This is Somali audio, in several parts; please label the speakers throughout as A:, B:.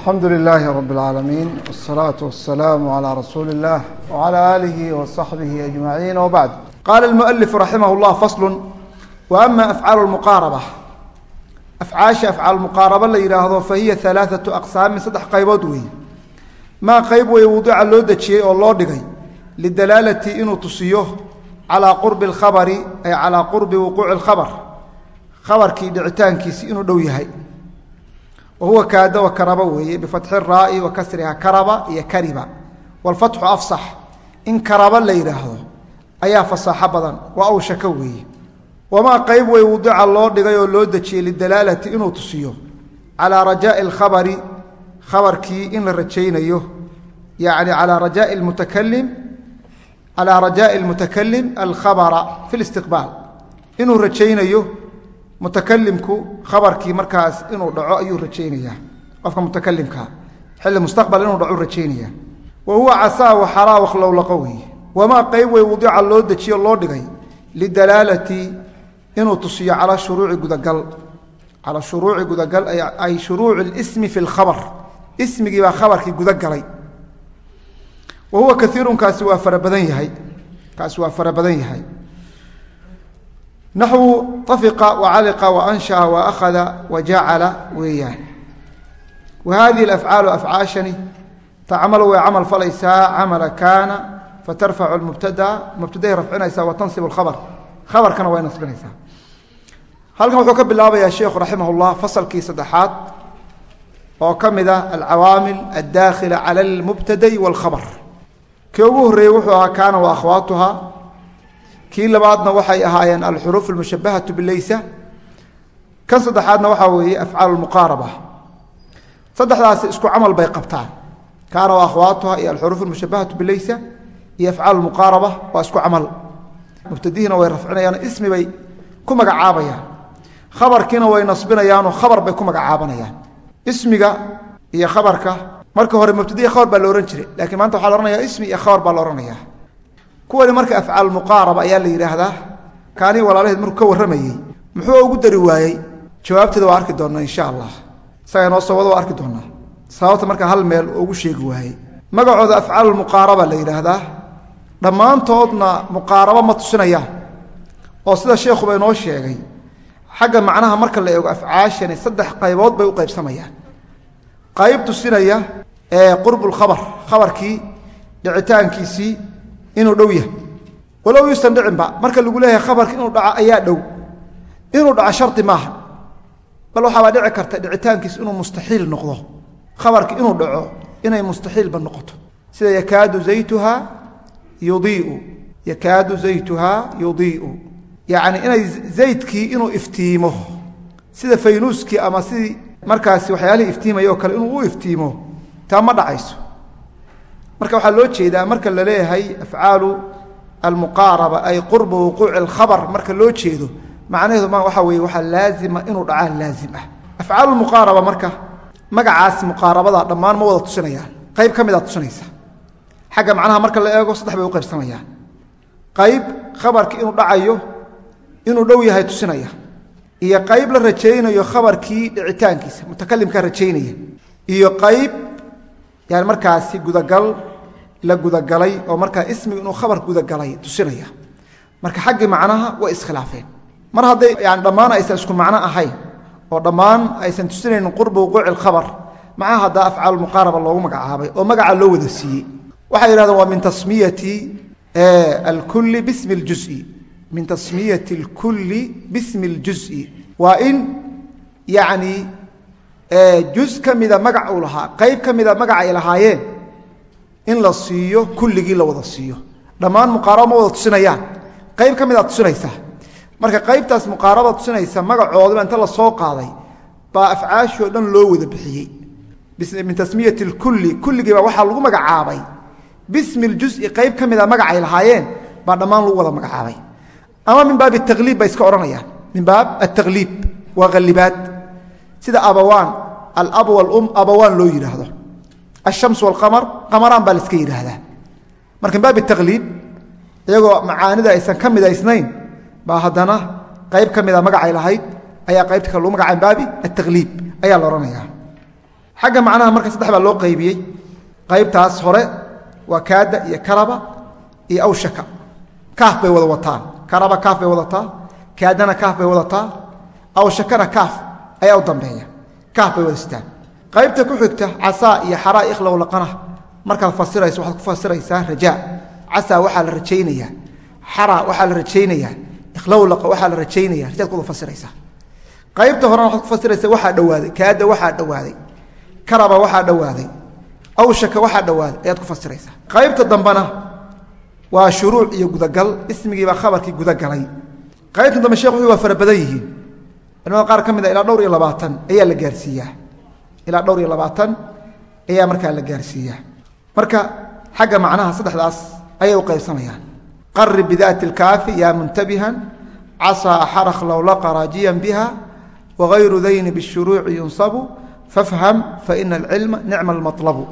A: alxamdu lilaahi rab اlcaalamiin wالsalaatu wasalaamu calaa rasuuli اllah wcalى aalihi wasaxbihi ajmaciin wbacd qaala اlmualifu raximah llah faslu wa ama afcaalu lmuqaaraba afcaasha afcaal muqaaraba la yidhaahdo fahiya alaaثatu aqsaamin saddex qaybood weeye maa qayb wey wudica loo dejiyey oo loo dhigay lidalaalati inuu tusiyo calaa qurbi اlkhabari ay calaa qurbi wuquuci اlkhabr khabarkii dhicitaankiisi inuu dhow yahay wa huwa kaada wa karaba weeye bifatxi raa'i wa kasriha karaba iyo kariba waalfatxu afsax in karaba la yidhaahdo ayaa fasaaxo badan waa awshaka weeye wamaa qayb wey wudica loo dhigay oo loo dejiyey lidalaalati inuu tusiyo calaa rajaa'i alkhabari khabarkii in la rajaynayo yacni calaa rajaa'i lmutakalim calaa rajaa'i almutakalim alkhabara fi listiqbaal inuu rajaynayo mutakalimku khabarkii markaas inuu dhaco ayuu rajaynayaa. Qofka mutakalimkaa xilli mustaqbal inuu dhaco rajaynaya wa huwa casaa waxalaa wakhlowlaqo weeye wamaa qayb wey wudica loo dejiyo loo dhigay lidalaalati inuu tusiyo calaa shuruuci gudagal. Calaa shuruuci gudagal ay shuruuci lismi fi lkhabar ismigii baa khabarkii gudagalay. Wa huwa kaiirun kaasi waa fara badan yahay. Kaasi waa fara badan yahay naxwu afiqa wacaliqa waanshaa waakhada wajacala weeyaan wa hadihi alafcaalu afcaashani tacmalu way camal falaysaa camala kaana fatarfacu mubtada mubtadahay rafcinaysaa wa tansib lkhabr khabarkana way nasbinaysaa halkan wuxuu ka bilaabayaa sheikhu raximah llah fasalkii saddexaad oo ka mid ah alcawaamil addaakhila cala almubtadai walkhabr kii ugu horreeyey wuxuu ahaa kaana wa akhwaatuha kii labaadna waxay ahaayeen alxuruuf almushabahatu bileysa kan saddexaadna waxaa weeye afcaal muqaaraba. Saddexdaasi isku camal bay qabtaan. Kaana wa akhwaatuha iyo alxuruuf almushabahatu bileysa iyo afcaal muqaaraba waa isku camal. Mubtadihiina way rafcinayaan ismi bay ku magacaabayaan. Khabarkiina way nasbinayaanoo khabar bay ku magacaabanayaan ismiga iyo khabarka marka hore mubtadihi khabar baa la ohan jiray lakiin maanta waxaa la ohanaya ismi iyo khabar baa la ohanaya kuwani marka afcaal muqaaraba ayaa la yidhaahdaa. Kaanii walaalaheed markuu ka warramayey muxuu ugu dari waayey? Jawaabteeda waa arki doonnaa insha allah. Isaga inoo soo waa arki doonnaa sababta marka hal meel ugu sheegi waayey. Magacooda afcaal muqaaraba la yidhaahdaa. Dhammaantoodna muqaarabo ma tusinayaan. Oo sida sheekhuba inoo sheegay xagga macnaha marka la eego afcaashani saddex qaybood bay u qaybsamayaan. Qayb tusinaya ee qurbulkhabar khabarkii dhicitaankiisii inuu dhow yahay. Walow yuusan dhicinba marka lagu leeyahay khabarka inuu dhaco ayaa dhow. Inuu dhaco shardi maaha. Bal waxaabaa dhici karta dhicitaankiis inuu mustaxiil noqdo. Khabarka inuu dhaco inay mustaxiilba noqoto. Sida yakaadu zaytuha yudiiu. Yakaadu zaytuha yudiiu. Yacni inay zaydkii inuu iftiimo. Sida faynuuskii ama sidii markaasi waxyaalihii iftiimaya oo kale inuu u iftiimo taa ma dhacayso marka waxaa loo jeedaa marka la leeyahay afcaalu almuqaaraba ay qurba wuquuci alkhabar marka loo jeedo macnaheedu ma waxa weeye waxaa laazima inuu dhacaa laazim ah. Afcaalu muqaaraba marka magacaas muqaarabada dhammaan ma wada tusinayaan. Qayb ka midaa tusinaysa. Xagga macnaha marka la eego saddex bay u qaybsamayaan. Qayb khabarki inuu dhacayo inuu dhow yahay tusinaya. Iyo qayb la rajaynayo khabarkii dhicitaankiisa mutakalimkaa rajaynaya iyo qayb yani markaasi gudagal la gudagalay oo markaa ismiga inuu khabar gudagalay tusinaya. Marka xaggii macnaha way iskhilaafeen. Mar hadday yani dhammaan aysan isku macno ahayn oo dhammaan aysan tusinaynin qurba wuquuci lkhabar macnaha haddaa afcaal muqaaraba loogu magacaabay oo magaca loo wada siiyey. Waxay yidhahdeen waa min tasmiyati alkulli bismi ljusi min tasmiyati alkulli bismi ljusi waa in yacni juz ka mida magac uu lahaa qayb ka mida magac ay lahaayeen in la siiyo kulligii la wada siiyo. Dhammaan muqaaraba ma wada tusinayaan. Qayb ka midaa tusinaysa. Marka qaybtaas muqaaraba tusinaysa magacoodaba inta la soo qaaday baa afcaashii oo dhan loo wada bixiyey. Min tasmiyati lkulli kulligiiba waxaa lagu magacaabay. Bismi ljusi qayb ka mida magac ay lahaayeen baa dhammaan lagu wada magacaabay. Ama min baab takliib bay iska odhanayaan. Min baab ataqliib waa halibaad sida abawaan alab walum abawaan loo yidhaahdo ashams walqamar qamaraan baa laiska yidhaahdaa marka min baab takliib iyagoo macaanida aysan ka midaysnayn baa haddana qayb ka mida magacay lahayd ayaa qaybta kale lagu magacaa min baabi ataqliib ayaa la odhanayaa xagga macnaha marka saddex baa loo qaybiyey qaybtaas hore waa kaada iyo karaba iyo awshaka kaaf bay wada wataan karaba kaaf bay wadataa kaadana kaaf bay wadataa awshakana kaaf qaybta ku xigta casaa iyo xaraa iklow laqana. Markaad fasirayso waxaad ku fasiraysaa rajaa. Casaa waxaa la rajaynayaa. Xaraa waxaa la rajaynayaa. Ikhlowlaqa waxaa la rajaynaya rajaad ku wada fasiraysaa. Qaybta horena waxaad ku fasiraysaa waxaa dhowaaday kaada waxaa dhowaaday karaba waxaa dhowaaday awshaka waxaa dhowaaday ayaad ku fasiraysaa. Qaybta dambena waa shuruuc iyo gudagal. Ismigiibaa khabarkii gudagalay. Qaybta dambe shekh wuxuu waa fara badan yihiin. Culimada qaar ka mid a ilaa dhowr iyo labaatan ayaa la gaarsiiyaa ilaa dhowr iyo labaatan ayaa markaa la gaarsiiyaa. Marka xagga macnaha saddexdaas ayay u qaybsamayaan. Qarib bidaati lkaafi yaa muntabihan casaa xarak lowlaqa raajiyan biha wagayru dayni bishuruuci yunsabu fafham faina alcilma nicma almatlabu.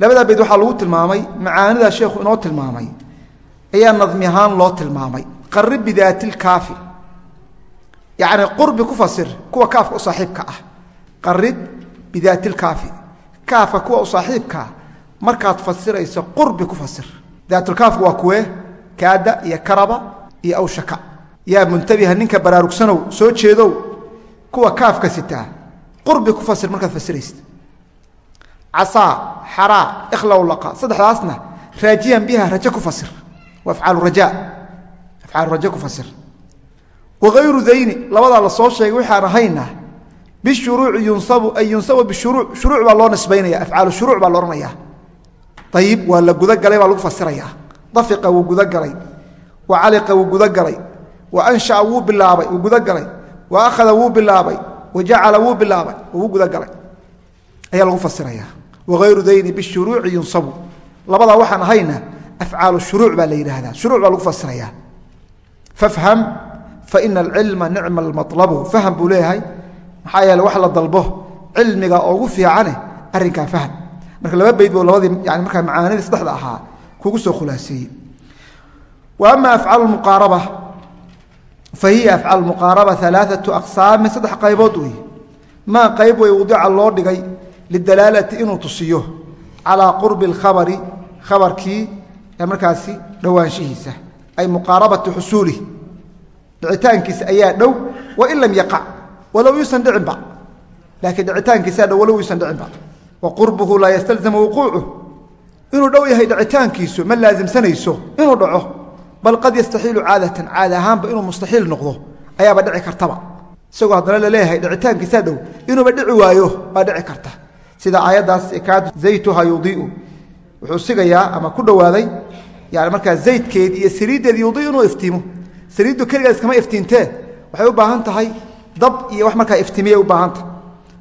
A: Labadaa bayd waxaa lagu tilmaamay macaanidaa sheekhu inoo tilmaamay ayaa nadmi ahaan loo tilmaamay. Qarib bidaati lkaafi yacni qurbi ku fasir kuwa kaafka u saaxiibka ah. Qarib bidaati lkaafi kaafka kuwa u saaxiibkaa markaad fasirayso qurbi ku fasir. Daatulkaafka waa kuwee kaada iyo karaba iyo awshaka. Yaa muntabiha ninka baraarugsanow soo jeedow kuwa kaafka sitaa qurbi ku fasir markaad fasiraysid. Casaa xaraa ikhlowlaqa saddexdaasna raajiyan biha raje ku fasir. Waa afcaalu raja afcaalu raje ku fasir. Wagayru dayni labadaa la soo sheegay waxaan ahayna bishuruuci yunsabu ay yunsabu bishuruuc shuruuc baa loo nisbaynaya afcaalu shuruuc baa la odhanaya ayib waa la gudagalay baa lagu fasiraya dafiqa wuu gudagalay wa caliqa wuu gudagalay wa anshaa wuu bilaabay wuu gudagalay wa akhada wuu bilaabay wa jacala wuu bilaabay wuu gudagalay ayaa lagu fasiraya wagayru dayni bishuruuci yunsabu labadaa waxaan ahayna afcaalu shuruuc baa la yidhaahdaa shuruuc baa lagu fasiraya fafham faina alcilma nicma maxaa yeele wax la dalbo cilmiga ugu fiicane arrinkaa fahm marka laba bayd buu labadii yani markaa macaanidii saddexda ahaa kugu soo khulaaseeyey wa ama afcaalu muqaaraba fa hiya afcaal muqaaraba alaaatu aqsaamin saddex qaybood wey maa qayb way wadica loo dhigay lidalaalati inuu tusiyo calaa qurbi alkhabari khabarkii ee markaasi dhowaanshihiisa ay muqaarabati xusuulih dhicitaankiisa ayaa dhow wain lam yaqac walow yuusan dhicinba laakiin dhicitaankiisaa dhow walow yuusan dhicinba wa qurbuhu laa yastalzimu wuquucuh inuu dhow yahay dhicitaankiisu ma laasimsanayso inuu dhaco. Bal qad yastaxiilu caadatan caada ahaanba inuu mustaxiil noqdo ayaaba dhici kartaba isagoo haddana la leeyahay dhicitaankiisaa dhow inuuba dhici waayo baa dhici karta. Sida aayaddaas kaadu zaytuha yudiiu. Wuxuu sigayaa ama ku dhowaaday yani markaa zaydkeed iyo saliiddeed yudiiu inuu iftiimo. Saliiddu keligeed iskama iftiintee? Waxay u baahan tahay dab iyo wax markaa iftiimiyay u baahantahay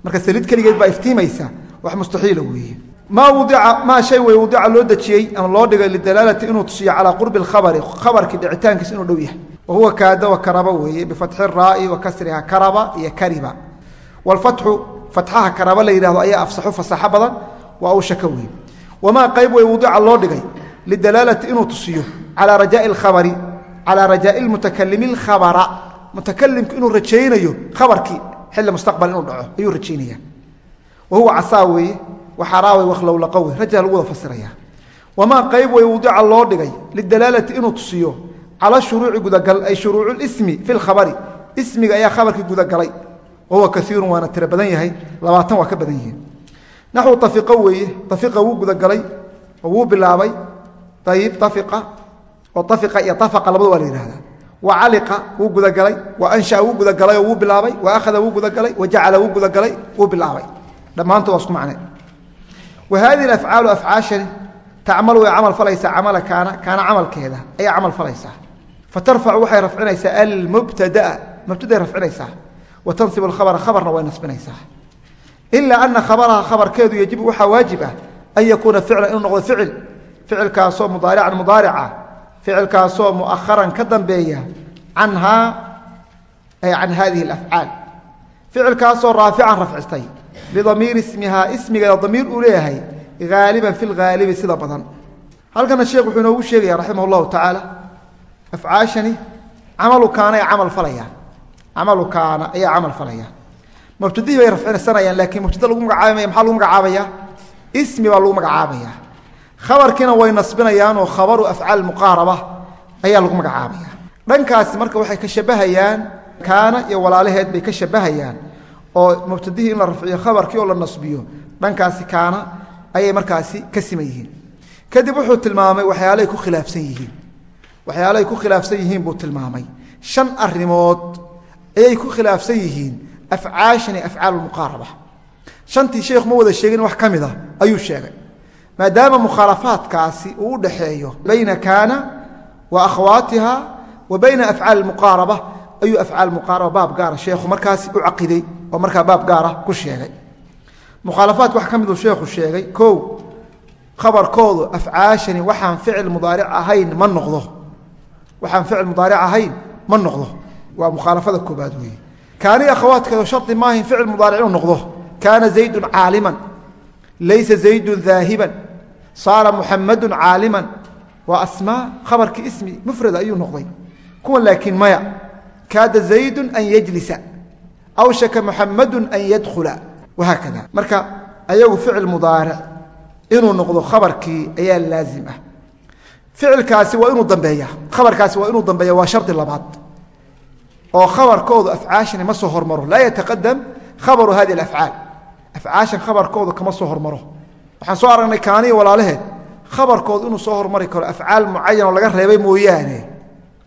A: marka saliid keligeed baa iftiimaysa wax mustaxiila weeye. Maa wadica maa shay wey wadica loo dejiyey ama loo dhigay lidalaalati inuu tusiyo calaa qurbi alkhabari khabarkii dhicitaankiisa inuu dhow yahay. Wa huwa kaada wa karaba weeye bifatxi raa'i wa kasriha karaba iyo kariba. Walfatxu fatxaha karaba la yidhahdo ayaa afsaxu fasaxo badan waa uu shaka weeye. Wamaa qayb wey wadica loo dhigay lidalaalati inuu tusiyo calaa rajaai alkhabari calaa rajaai lmutakalimi alkhabara mutakalimku inuu rajaynayo khabarkii xilli mustaqbal inuu dhaco ayuu rajaynaya wa huwa casaa weeye waxaraawey wakhlowlaqowe raja lagu wada fasiraya. Wamaa qayb wey wadica loo dhigay lidalaalati inuu tusiyo cala shuruuci gudagal ay shuruucu lismi fi lkhabari ismiga ayaa khabarkii gudagalay. Wa huwa kaiirun waana tiro badan yahay. Labaatan waa ka badan yihiin. Naxwu tafiqo weeye tafiqa wuu gudagalay oo wuu bilaabay. Ayib tafiqa oo tafiqa iyo wa caliqa wuu gudagalay wa anshaa wuu gudagalay oo wuu bilaabay wa akhada wuu gudagalay wa jacala wuu gudagalay wuu bilaabay. Dhammaantood waa isku macne. Wa haadihi afcaalu afcaashani tacmalu way camal falaysaa camala kaana kaana camalkeeda ayay camal falaysaa fatarfacu waxay rafcinaysaa almubtadaa mubtaday rafcinaysaa. Wa tansibu alkhabara khabarna way nasbinaysaa. Ilaa ana khabaraha khabarkeedu yajibu waxaa waajib ah an yakuuna ficlan inuu noqdo ficil. Ficilkaasoo mudaarican mudaarica ficilkaasoo muaharan ka dambeeya canhaa ay can hadihi alafcaal. Ficilkaasoo raafican rafcistay bidamiiri ismihaa ismigeeda damiir uu leeyahay haaliban fi lhaalibi sida badan. Halkana sheekh wuxuu inoogu sheegaya raximah llahu tacaala afcaashani camalu kaana ee camal falaya. Camalu kaana ayaa camal falaya. Mubtadihii bay rafcinsanayaan laakiin mubtada lagu magacaabamaya maxaa lagu magacaabaya? Ismi baa lagu magacaabaya khabarkiina way nasbinayaan oo khabaru afcaal muqaaraba ayaa lagu magacaabaya. Dhankaasi marka waxay ka shabahayaan kaana iyo walaalaheed bay ka shabahayaan oo mubtadihii in la rafciyo khabarkii oo la nasbiyo dhankaasi kaana ayay markaasi ka siman yihiin. Kadib wuxuu tilmaamay waxyaalahay ku khilaafsan yihiin. Waxyaalahay ku khilaafsan yihiin buu tilmaamay. Shan arimood ayay ku khilaafsan yihiin afcaashan iyo afcaal muqaaraba. Shantii sheekhu ma wada sheegin wax ka mid a ayuu sheegay maadaama mukhaalafaadkaasi uu u dhaxeeyo bayna kaana wa akhwaatiha wa bayna afcaal muqaaraba. Ayuu afcaal muqaaraba baab gaara sheekhu markaasi u caqiday oo markaa baab gaara ku sheegay. Mukhaalafaadka wax ka miduu sheekhu sheegay kow khabarkoodu afcaashani waxaan ficil mudaaric ahayn ma noqdo. Waxaan ficil mudaaric ahayn ma noqdo. Waa mukhaalafada koobaad weeye. Kaani akhawaadkeedu shardi maahayn ficil mudaaric inuu noqdo. Kaana zaydun caaliman laysa zaydun daahiban saara muxamadun caaliman. Waa asmaa khabarkii ismi mufrada ayuu noqday. Kuwan laakiin maya kaada zaydun an yajlisa awshaka muxamadun an yadkhula. Wahaakada marka ayagu ficil mudaaric inuu noqdo khabarkii ayaa laazim ah. Ficilkaasi waa inuu dambeeya. Khabarkaasi waa inuu dambeeya waa shardi labaad. Oo khabarkoodu afcaashani ma soo hormaro. Laa yataqadam khabaru hadi afcaal. Afcaashan khabarkoodu kama soo hormaro waxaan soo aragnay kaaniya walaalaheed. Khabarkoodu inuu soo hormari karo afcaal mucayan oo laga reebay mooyaane.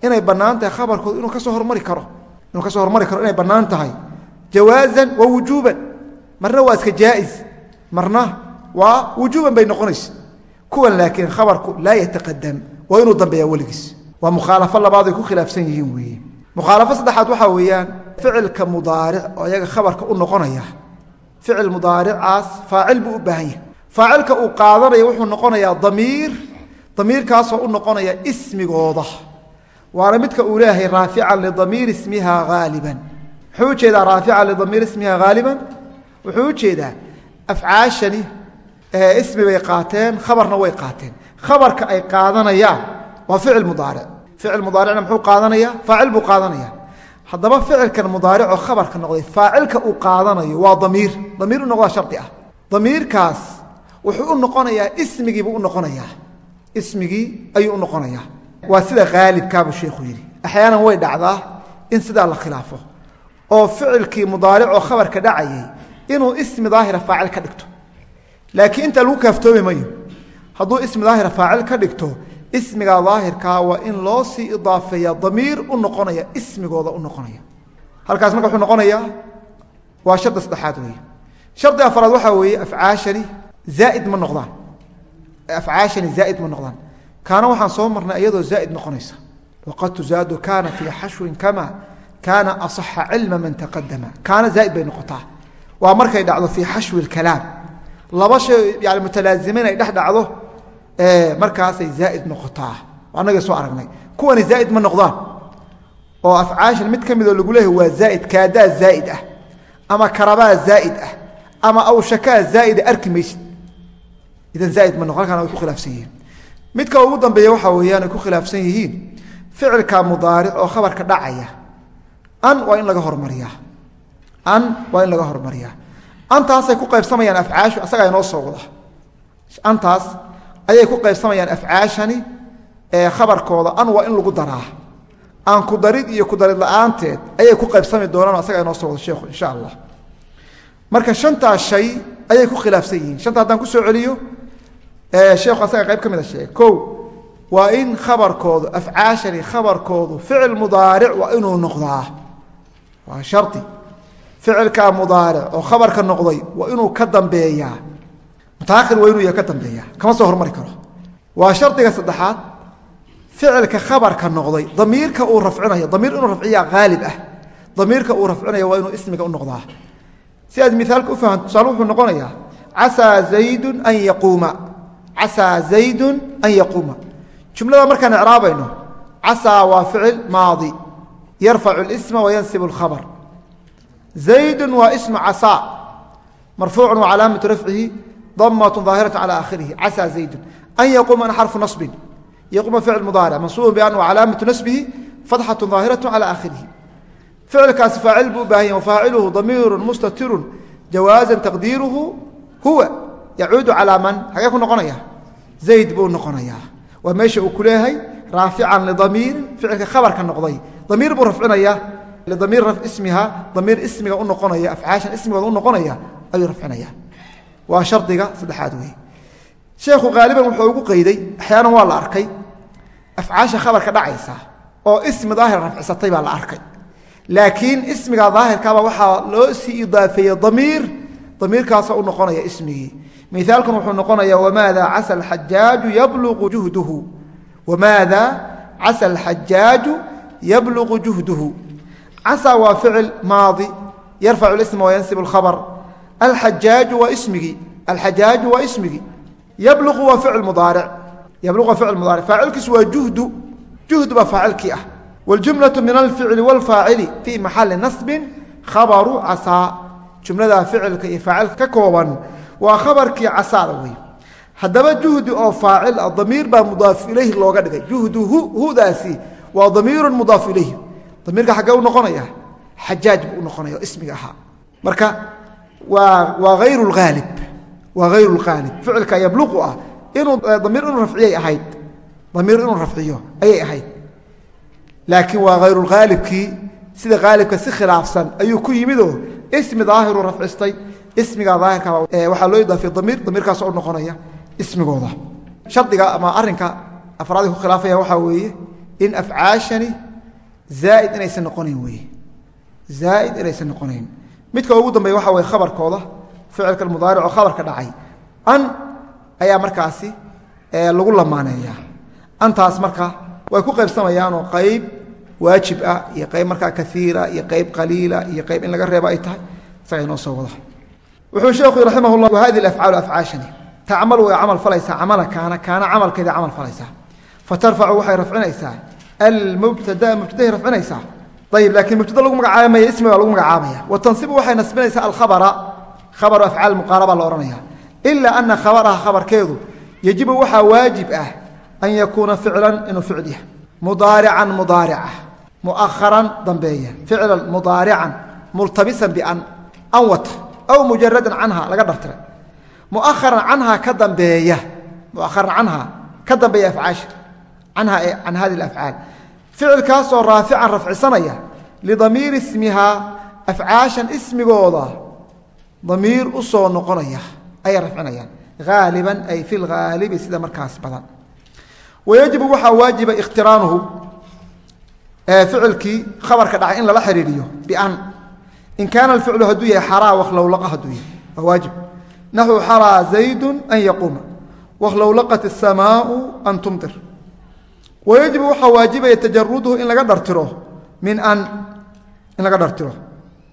A: Inay bannaan tahay khabarkoodu inuu ka soo hormari karo. Inuu ka soo hormari karo inay bannaan tahay. Jawaazan wa wujuuban. Marna waa iska jaais marna waa wujuuban bay noqonaysa. Kuwan laakiin khabarku laa yataqadam waa inuu dambeeya weligiis. Waa mukhaalafo labaad ay ku khilaafsan yihiin weeye. Mukhaalafo saddexaad waxaa weeyaan ficilka mudaaric oo iyaga khabarka u noqonaya. Ficil mudaaricaas faacil buu u baahan yahay faacilka uu qaadanaya wuxuu noqonayaa damiir. Damiirkaasoo u noqonaya ismigooda. Waana midka uu leeyahay raafican lidamiir ismiha haaliban muxuu u jeedaa raafican lidamiir ismiha haaliban wuxuu u jeedaa afcaashani ismi bay qaateen khabarna way qaateen. Khabarka ay qaadanayaan waa ficil mudaaric. Ficil mudaaricna muxuu qaadanaya? Faacil buu qaadanaya. Haddaba ficilkan mudaaric oo khabarka noqday faacilka uu qaadanayo waa damiir. Damiir u noqdaa shardi ah. Damiirkaas wuxuu u noqonayaa ismigiibuu u noqonayaa. Ismigii ayuu u noqonayaa. Waa sida haalibkaabuu sheikhu yidhi. Axyaanan way dhacdaa in sidaa la khilaafo. Oo ficilkii mudaaric oo khabarka dhacayay inuu ismi daahira faacil ka dhigto. Laakiin intaa lagu kaaftoomi mayo hadduu ismi daahira faacil ka dhigto ismiga daahirkaa waa in loo sii idaafeeya damiir u noqonaya ismigooda u noqonaya. Halkaas marka wuxuu noqonayaa waa shardi saddexaad weeye. Shardi afraad waxaa weeye afcaashani zaaid ma noqdaan afcaashani zaaid ma noqdaan kaana waxaan soo marnay iyadoo zaaid noqonaysa waqad tuzaadu kaana fii xashwin kama kaana asaxa cilma man taqadama kaana zaaid bay noqotaa waa markay dhacdo fii xashwi lkalaam laba shay yani mutalaazimeyn ay dhex dhacdo markaasay zaaid noqotaa annaga soo aragnay kuwani zaaid ma noqdaan oo afcaashan mid ka midoo lagu leeyahy waa zaaid kaadaa zaaid ah ama karabaa zaaid ah ama awshakaa zaaida arki maysid idan zaaid ma noqon way ku khilaafsan yihiin. Midka ugu dambeeya waxaa weeyaan ku khilaafsan yihiin ficilka mudaaric oo khabarka dhacaya. An waa in laga hormariyaa. An waa in laga hormariyaa. Antaasay ku qaybsamayaan afcaashu asagaa inoo soo wada. Antaas ayay ku qaybsamayaan afcaashani ee khabarkooda. An waa in lagu daraa. Aan ku darid iyo ku darid la'aanteed ayay ku qaybsami doonaan asagaa inoo soo wada sheekhu insha allah. Marka shantaas shay ayay ku khilaafsan yihiin. Shanta haddaan ku soo celiyo sheekhu asaga qayb ka mid a sheegay kow waa in khabarkoodu afcaashani khabarkoodu ficil mudaaric waa inuu noqdaa. Waa shardi ficilkaa mudaaric oo khabarka noqday waa inuu ka dambeeyaa. Mutaahir waa inuu yahay ka dambeeyaa. Kama soo hormari karo. Waa shardiga saddexaad. Ficilka khabarka noqday damiirka uu rafcinayo damiir inuu rafciyaa haalib ah. Damiirka uu rafcinayo waa inuu ismiga u noqdaa. Si aad miaalka u fahanto tusaale wuxuu noqonayaa casaa zaydun an yaquuma casaa zaydun an yaquuma jumlada markaan icraabayno casaa waa ficil maadi yarfacu اlisma wayansibu اlkhabr zaydun waa ismu casaa marfuucu wa calaamatu rafcihi damat ظaahiraة calى akhirihi casaa zaydun an yaquuma an xarfu naصbin yaquuma ficil mudaaric mansuubun ban wa calaamatu nasbihi fatxaة ظaahiraة calى akhirihi ficilkaasi faacil buu u baahan yahy wafaaciluhu damiiru mustatirun jawaaza taqdiiruhu huwa yacuudu calaa man hagee ku noqonaya? Zayd buu noqonayaa. Waa meesha uu ku leeyahay raafican lidamiirin ficilka khabarka noqday. Damiir buu rafcinayaa lidamiir ismiha damiir ismiga u noqonaya afcaashan ismigooda u noqonaya ayuu rafcinaya. Waa shardiga saddexaad wey sheekhu haaliban wuxuu ugu qeyday axyaanan waa la arkay afcaasha khabarka dhacaysa oo ismi daahir rafcisatay baa la arkay. Laakiin ismiga daahirkaaba waxaa damiirkaasoo u noqonaya ismigii miaalkan wuxuu noqonaya wamaada casa alxajaaju yabluqu juhduhu wamaada casa alxajaaju yabluqu juhduhu casa waa ficil maadi yarfacu isma wayansib alkhabr alxajaaju waa ismigii alxajaaju waa ismigii yabluqu waa ficil mudaaric yabluqu waa ficil mudaaric faacilkiisu waa juhdu juhdu baa faacilkii ah wاljumlaة min alficli wاlfaacili fii maxali nasbin khabaru casaa jumladaa ficilka iyo faacilka ka kooban waa khabarkii casaada wey haddaba juhdi oo faacil ah damiir baa mudaaf ilayhi looga dhigay. Juhduhu hudaasi waa damiiru mudaaf ilayhi. Damiirka xaggee u noqonaya xajaaj buu u noqonaya ismiga ahaa. Marka waa waa hayru haalib waa hayru lhaalib ficilka yabluqu ah inuu damiir inuu rafciyay ahayd. Damiir inuu rafciyo ayay ahayd. Laakiin waa hayrulhaalibkii sida haalibka si khilaafsan ayuu ku yimidoo ismi daahiru rafcistay ismiga daahirka waxaa loo idaafay damiir damiirkaasoo noqonaya ismigooda. Shardiga ama arinka afraadi ku khilaafaya waxaa weeye in afcaashani zaaid inaysan noqonayn weye zaaid inaysan noqonayn. Midka ugu dambeeya waxa weye khabarkooda ficilka mudaaric oo khabarka dhacay. An ayaa markaasi lagu lamaaneeyaa. Antaas marka way ku qaybsamayaanoo qayb waajib ah iyo qayb markaa kaiira iyo qayb qaliila iyo qayb in laga reebo ay tahay isaga soo wada wuxuu sheekhu raximah llah wahadi afcaalu afcaashani. Tacmalu way camal falaysaa camala kaana kaana camalkeeda camal falaysaa. Fatarfacu waxay rafcinaysaa. Almubtadaa mubtadahay rafcinaysaa. Ayib laakiin mubtada lagu magacaaba maya ismi baa lagu magacaabaya wa waxay nasbinaysaa alkhabara khabaru afcaal muqaaraba la odhanaya. Ilaa ana khabaraha khabarkeedu yajibu waxaa waajib ah an yakuuna ficlan inuu ficil yahay. Mudaarican mudaarica muaharan dambeeya ficlan mudaarican multabisan bian an wata aw mujaradan canha laga dhartiray muaharan canha ka dambeeya muaharan canha ka dambeeya afcaasha canha ee can hadi afcaal ficilkaasoo raafican rafcisanaya lidamiiri ismihaa afcaashan ismigooda damiir u soo noqonaya ayay rafcinayaan haaliban ay fi lhaalibi sida markaas badan wayajibu waxaa waajiba ficilkii khabarka dhacay in lala xiriiriyo bian. In kaana alficlu hadduu yahay xaraa wakhlowlaqa hadduu yahay. Waa waajib. Naxwu xaraa zaydun an yaquuma. Wakhlowlaqat asamaau an tumtir. Wayajibu waxaa waajibaya tajaruduhu in laga dhartiro min an in laga dhartiro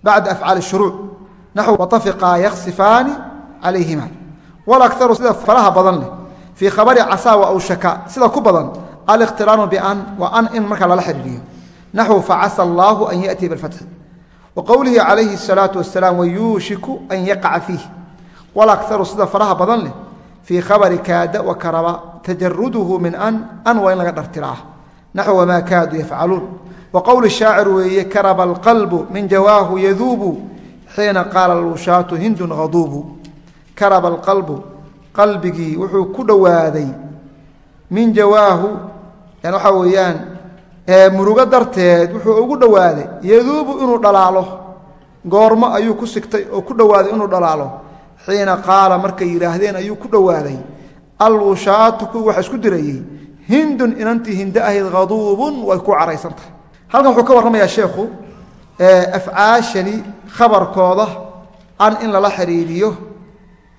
A: bacda afcaali shuruuc. Naxw watafiqaa yaksifaani calayhima. Walakharu sida faraha badan leh. Fii khabari casaa wa awshaka. Sida ku badan alikhtiraaну bian waa an in markaa lala xiriiriyo naxwu facasa allaahu an yaأtiya biاlfatxi wa qowlihi calayhi الsalaatu wasalaam wayuushiku an yaqaca fiih walakharu sida faraha badan leh fii khabari kaada wa karaba tajaruduhu min an an waa in laga dhartiraa naxw wamaa kaaduu yafcaluun wa qowl shaacir weeye karaba alqalbu min jawaahu yaduubu xiina qaala alwushaatu hindun haduubu karaba alqalbu qalbigii wuxuu ku dhowaaday min jawaahu yani waxaa weeyaan murugo darteed wuxuu ugu dhowaaday yaduubu inuu dhalaalo. Goormo ayuu ku sigtay oo ku dhowaaday inuu dhalaalo. Xiina qaala markay yidhaahdeen ayuu ku dhowaaday alwushaatu kuwi wax isku dirayey hindun inantii hindo ahayd haduubun way ku caraysan tahay halkan wuxuu ka warramayaa sheekhu afcaashani khabarkooda an in lala xiriiriyo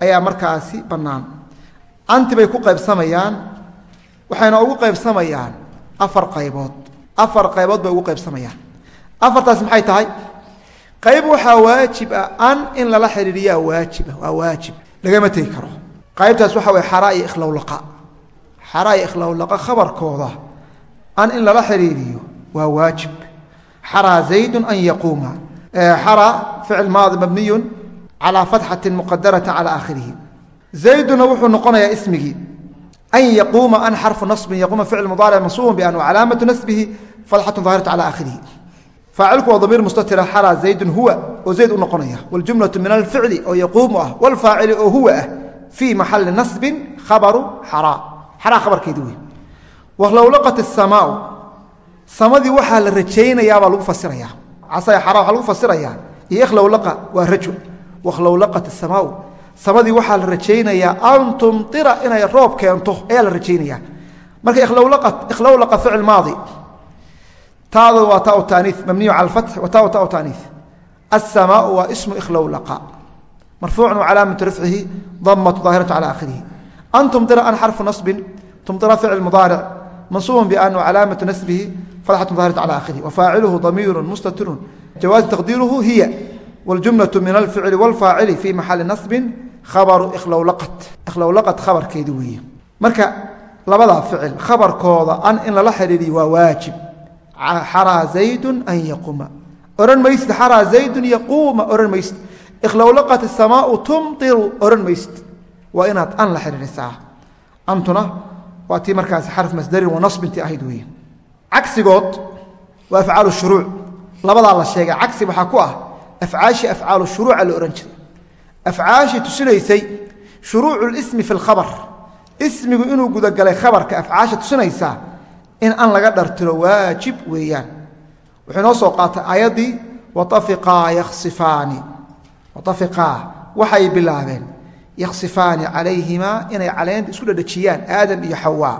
A: ayaa markaasi bannaan. Anti bay ku qaybsamayaan waxayna ugu qaybsamayaan afar qaybood afar qaybood bay ugu qaybsamayaan. Afartaas maxay tahay? Qayb waxaa waajib ah an in lala xiriiriyaa waajiba waa waajib. Lagama tegi karo. Qaybtaas waxa weye xaraa iyo ikhlowlaqa xaraa iyo ikhlowlaqa khabarkooda an in lala xiriiriyo waa waajib. Xaraa zaydun an yaquuma. Xaraa ficil maadi mabniyun calaa fatxati muqadarati cala aakhirihi. Zayduna wuxuu noqonayaa ismigii an yaquuma an xarfu naصbin yaquuma ficl mudaaric mansuub ban calaamatu nasbihi fatxatu aahiratu cala aakhirihi faacilku waa damiir mustatira xalaa zaydun huwa oo zayd u noqonaya waljumlatu min alficli oo yaquumu ah walfaacili oo huwa ah fii maxali nasbin khabaru xaraa xaraa khabarkeedi wey walow laqat asamaau samadii waxaa la rajaynayaabaa lagu fasirayaa casaya xaraa waxaa lagu fasirayaa iyo ikhlowlaqa waa rajo wakhlow laqat asamaau samadii waxaa la rajaynayaa an tumira inay roob keento ayaa la rajaynaya marka ikhlowlaqa ficil maadi. Taada waa ta taanii mabniyu cala alfathi wa ta ta taanii asamaau waa ismu ikhlowlaqa marfuucun wacalaamatu rafcihi damatu aahiratu cala akhirihi an tumira an xarfu nasbin tumira ficil mudaaric mansuubun bian wacalaamatu nasbihi fatxatu aahiratu cala akhirihi wafaaciluhu damiiru mustatirun jawaazu taqdiiruhu hiya wاljumlaة min alficli wاlfaacili fi maxali nasbin khabaru ikhlowlaqat ikhlowlaqat khabarkeedi weeye marka labadaa ficil khabarkooda an in lala xidhiiriyo waa waajib xaraa zaydun an yaquuma ohan maysid xaraa zaydun yaquuma ohan maysid ikhlowlaqat isamaau tumtiru ohan maysid waa inaad an la xidhiirisaa antuna waa tii markaasi xarf masdarin wa nasbintii ahayd weeye cagsigood waa afcaalu shuruuc labadaa la sheegay cagsi waxaa ku ah afcaashii afcaalu shuruuca la odhan jiray afcaashii tusinaysay shuruucu lismi fi lkhabar ismigu inuu gudagalay khabarka afcaasha tusinaysaa in an laga dhartiro waajib weeyaan wuxuu inoo soo qaatay aayaddii watafiqaa yaksifaani watafiqaa waxay bilaabeen yaksifaani calayhimaa inay caleenta isku dhadhajiyaan aadam iyo xawaa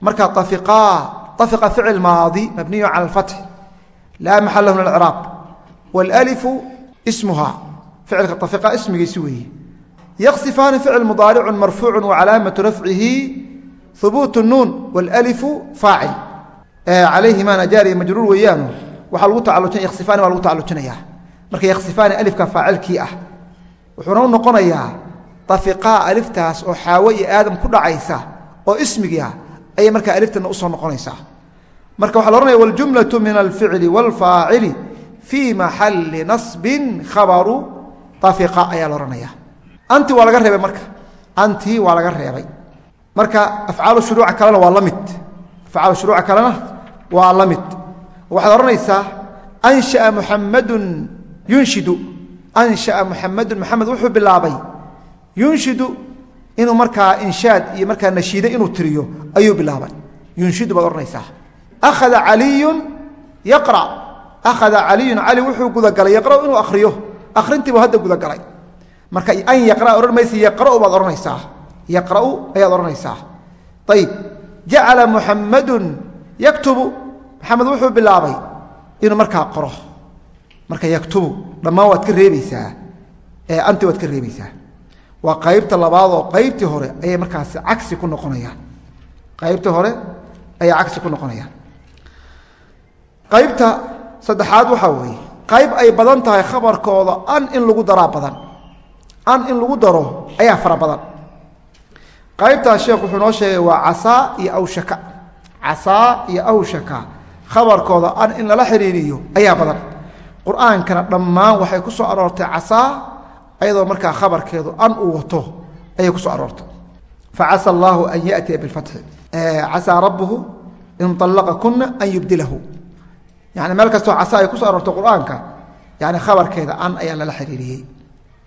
A: marka afiqaa afiqa ficil maadi mabniyu cala alfatxi laa maxal lahu min wlalifu ismuha ficilka afiqa ismigiisi weeye yaqsifaani ficil mudaaricun marfuucun wa calaamatu rafcihi hubuut nuun wlalifu faacil calayhimaana jaariya majruur weeyaanu waxaa lagu tacalujina yaksifaani baa lagu tacalujinayaa marka yaksifaani alifka faacilkii ah wuxuuna u noqonayaa afiqaa aliftaas oo xaawo iyo aadam ku dhacaysa oo ismigii ah ayay markaa aliftana u soo noqonaysaa marka waxaa la ohanaya waljumlatu min fii maxali nasbin khabaru afiqa ayaa la ohanaya anti waa laga reebay marka anti waa laga reebay marka afcaalu shuruuca kalena waa la mid afcaalu shuruuca kalena waa la mid waxaad odhanaysaa anshaأa muxamadun yunshidu anshaأa muxamadun maxamed wuxuu bilaabay yunshidu inuu markaa inshaad iyo markaa nashiide inuu tiriyo ayuu bilaabay yunshidu baad odhanaysaa akhada caliyun yaqra akhada caliyun cali wuxuu gudagalay yaqra'u inuu akhriyo akhrintiibuu hadda gudagalay marka an yaqra odhan maysa yaqra'u baad odhanaysaa yaqra'u ayaad odhanaysaa ayib jacala muxamadun yaktubu maxamed wuxuu bilaabay inuu markaa qoro marka yaktubu dhammaan waad ka reebaysaa ee anti waad ka reebaysaa waa qaybta labaadoo qaybtii hore ayay markaasi cagsi ku noqonayaan qaybtii hore ayaa cagsi ku noqonayaan qaybta saddexaad waxaa weeye qayb ay badan tahay khabarkooda an in lagu daraa badan. An in lagu daro ayaa fara badan. Qaybtaas sheekh wuxuu noo sheegay waa casaa iyo awshaka. Casaa iyo awshaka khabarkooda an in lala xiriiriyo ayaa badan. Qur'aankana dhammaan waxay ku soo aroortay casaa ayadoo markaa khabarkeedu an uu wato ayay ku soo aroortay. Facasa allaahu an yatiya bifatxi casaa rabbuhu in allaqa kuna an yubdilahu yani meel kastoo casa ay ku so aroortay qur'aanka yani khabarkeeda an ayaa lala xiriiriyey.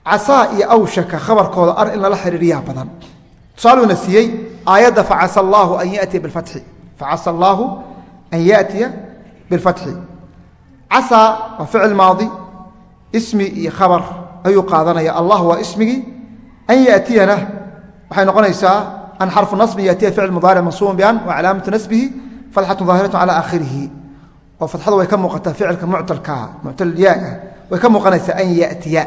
A: Casaa iyo awshaka khabarkooda an in lala xiriiriyaa badan. Tusaaluuna siiyey aayadda facasa allaahu an yatiya bifatxi facasa allaahu an yatiya bilfatxi. Casaa waa ficil maadi ismi iyo khabar ayuu qaadanaya. Allah waa ismigii an yatiyana. Waxay noqonaysaa an xarfu nasbin yatiya ficil mudaaric mansuubun bian wa calaamatu nasbihi fatxatu daahiratu cala aakhirihi oo fatxadu way ka muuqataa ficilka muctalka muctalyaah way ka muuqanaysaa an yatiya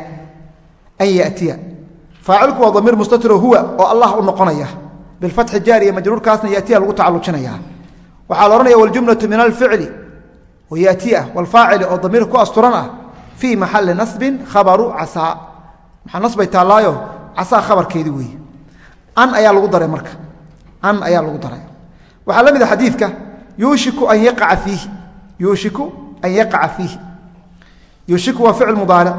A: an yatiya. Faacilku waa damiir mustatiro huwa oo allah u noqonaya. Bilfatxi jaariya majruurkaasna yatiya lagu tacalujinaya waxaa la ohanaya waljumlatu min alficli oo yatiya walfaacili oo damiir ku asturan ah. Fii maxali nasbin khabaru casaa. Maxaa nasbay taallaayo casaa khabarkeedi weeye an ayaa lagu daray marka. An ayaa lagu daray. Waxaa la mid a xadiidka yuushiku an yaqaca fiihi yuushiku an yaqaca fiihi. Yuushiku waa ficil mudaaric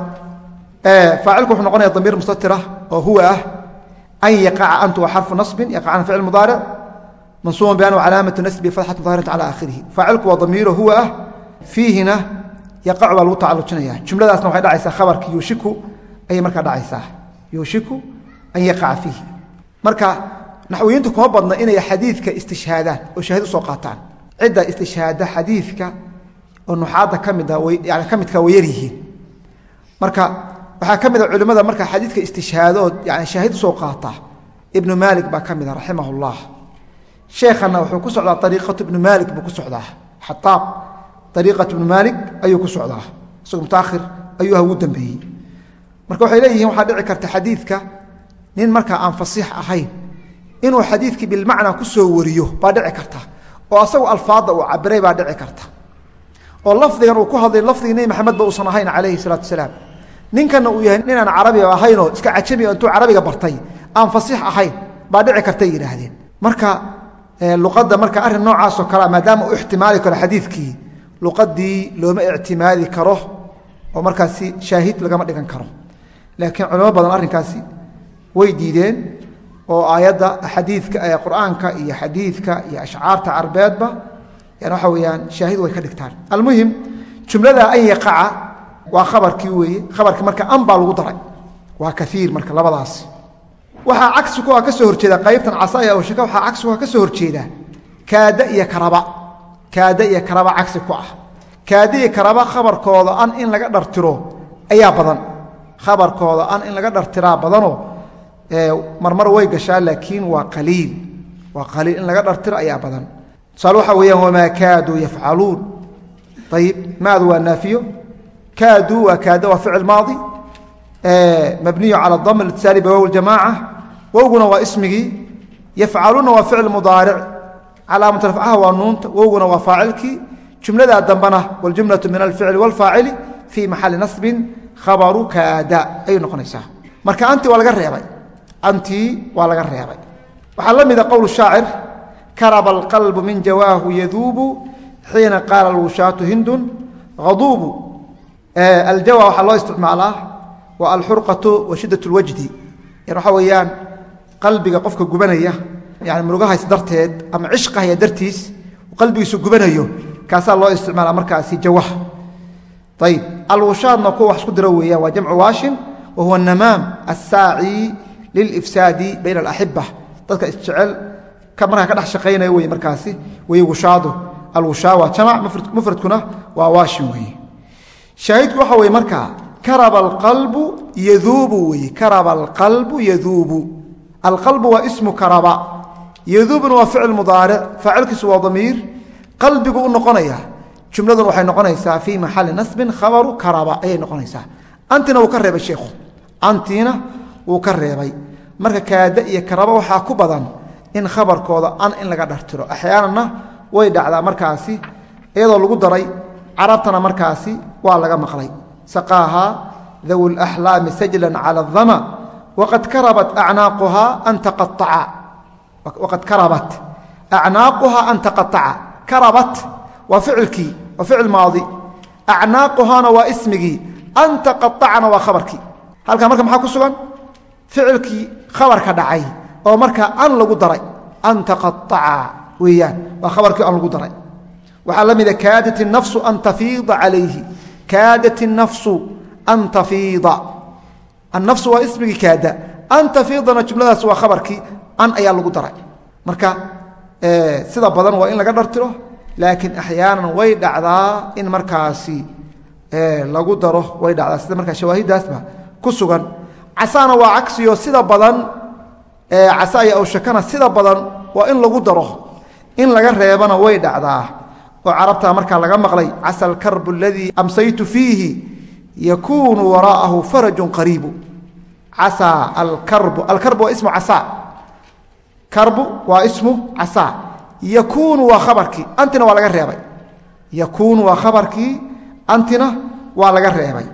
A: faacilku wuxuu noqonaya damiir mustatira oo huwa ah an yaqaca antu waa xarfu nasbin yaqacana ficil mudaaric mansuuban bian calaamatu nasbi fatxatu daahiratu cala aakhirihi. Faacilku waa damiiro huwa ah fiihina yaqacu baa lagu tacalujinaya jumladaasna waxay dhacaysaa khabarki yuushiku ayay markaa dhacaysaa. Yuushiku an yaqaca fiihi. Marka naxwiyiintu kuma badna inay xadiidka istishhaadaan oo shaahid u soo qaataan. Cidda istishhaada oo nuxaadda ka mida yani ka midka way yaryihiin marka waxaa ka mida culimmada marka xadiidka istishhaadood yani shaahid u soo qaata ibnu maalik baa ka mida raximah llah sheekhana wuxuu ku socdaa ariiqatu ibnu maalik buu ku socdaa. Xataab ariiqatu ibnu maalik ayuu ku socdaa. Isagoo mutaakhir ayuu ugu dambeeyey. Marka waxay leeyihiin waxaa dhici karta xadiidka nin markaa aan fasiix ahayn inuu xadiidkii bilmacnaa ku soo wariyo baa dhici karta oo asagu alfaadda uu cabiray baa dhici karta oo lafdigan uu ku hadlay lafdigii nebi maxamed ba uusan ahayn calayhi salaatu salaam. Ninkana uu yahay ninaan carabiga ahaynoo iska cajami intuu carabiga bartay aan fasiix ahayn baa dhici kartay yidhaahdeen. Marka luqadda marka arrin noocaasoo kalea maadaama u ixtimaali karo xadiidkii luqadii looma ictimaadi karo oo markaasi shaahid lagama dhigan karo. Laakiin culimo badan arrinkaasi way diideen oo aayadda xadiidka qur'aanka iyo xadiidka iyo ashcaarta carbeedba yani waxa weeyaan shaahid way ka dhigtaan. Almuhim jumlada an yaqaca waa khabarkii weeye. Khabarkii marka an baa lagu daray. Waa kaiir marka labadaasi waxaa cagsi ku ka soo horjeeda qaybtan casaya oo shika waxaa cagsi ku ka soo horjeeda kaada iyo karaba. Kaada iyo karaba cagsi ku ah. Kaada iyo karaba khabarkooda an in laga dhartiro ayaa badan. Khabarkooda an in laga dhartiraa badanoo marmar way gashaa laakiin waa qaliil. Waa qaliil in laga dhartiro ayaa badan tusaale waxaa weeyaan wamaa kaaduu yafcaluun. Ayib maadu waa naafiyo. Kaaduu waa kaada waa ficil maadi. Mabniyu cala dam litisaali biwaw ljamaaca wowguna waa ismigii. Yafcaluuna waa ficil mudaaric. Calaamatu rafcaha waa nuunta wowguna waa faacilkii. Jumladaa dambana waljumlatu min alficli wاlfaacili fii maxali nasbin khabaru kaada ayay noqonaysaa. Marka anti waa laga reebay. Antii waa laga reebay. Waxaa la mida qowl shaacir karaba alqalbu min jawaahu yaduubu xiina qaala alwushaatu hindun haduubu aljawa waxaa loo isticmaalaa waa alxurqatu wa shiddat lwajdi yan waxaa weeyaan qalbiga qofka gubanaya yani murugahays darteed ama cishqahaya dartiis qalbigiisu gubanayo kaasaa loo isticmaala markaasi jawaha ayib alwushaadna kuwa wax isku diro weeyaan waa jamcu waashin wa huwa namaam assaaci lilifsaadi bayna alaxiba dadka isjecel markaa ka dhex shaqaynaya wey markaasi. Wey wushaadu alwushaa waa jamac mufradkuna waa waashin weeye. Shaahidku waxa weye markaa karaba alqalbu yaduubu weye karaba alqalbu yaduubu. Alqalbu waa ismu karaba. Yaduubuna waa ficil mudaaric faacilkiisu waa damiir. Qalbigu u noqonaya jumladuna waxay noqonaysaa fii maxali nasbin khabaru karaba ayay noqonaysaa. Antina wuu ka reebay sheikhu antiina wuu ka reebay. Marka kaada iyo karaba waxaa ku badan in khabarkooda an in laga dhartiro. Axyaananna way dhacdaa markaasi iyadoo lagu daray carabtana markaasi waa laga maqlay. Saqaaha dawu laxlaami sajlan cala taqaaca waqad karabat acnaaquhaa an taqaaca karabat waa ficilkii waa ficil maadi. Acnaaquhaana waa ismigii. An taqaacana waa khabarkii. Halkaa marka maxaa ku sugan? Ficilkii khabarka dhacay oo markaa an lagu daray an taqaaca weeyaan waa khabarkii an lagu daray. Waxaa la mida kaadat nafsu an tafiida calayhi. Kaadat nafsu an tafiida. Annafsu waa ismigii kaada. An tafiidana jumladaas waa khabarkii an ayaa lagu daray. Marka sida badan waa in laga dhartiro laakiin axyaanan way dhacdaa in markaasi lagu daro way dhacdaa. Sida markaa shawaahidaasba ku sugan casaana waa cagsiyo sida badan casa iyo awshakana sida badan waa in lagu daro in laga reebana way dhacdaa. Oo carabtaa markaa laga maqlay casa alkarbu aladii amsaytu fiihi yakuunu waraa'ahu farajun qariibu. Casaa alkarbu alkarbu waa ismu casaa karbu waa ismu casaa yakuunu waa khabarkii antina waa laga reebay. Yakuunu waa khabarkii antina waa laga reebay.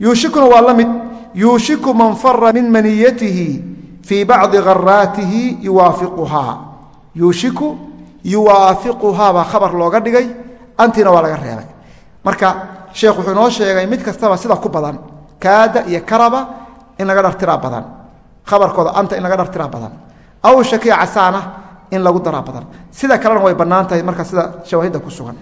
A: Yuushikuna waa la mid. Yuushiku man fara min maniyatihi fii bacdi kharaatihi yuwaafiquhaa yuushiku yuwaafiquhaa baa khabar looga dhigay antina waa laga reebay marka sheekh wuxuu inoo sheegay mid kastaba sida ku badan kaada iyo karaba in laga dhartiraa badan khabarkooda anta in laga dhartiraa badan aw shakiya casaana in lagu daraa badan sida kalena way bannaan tahay marka sida shawaahidda ku sugan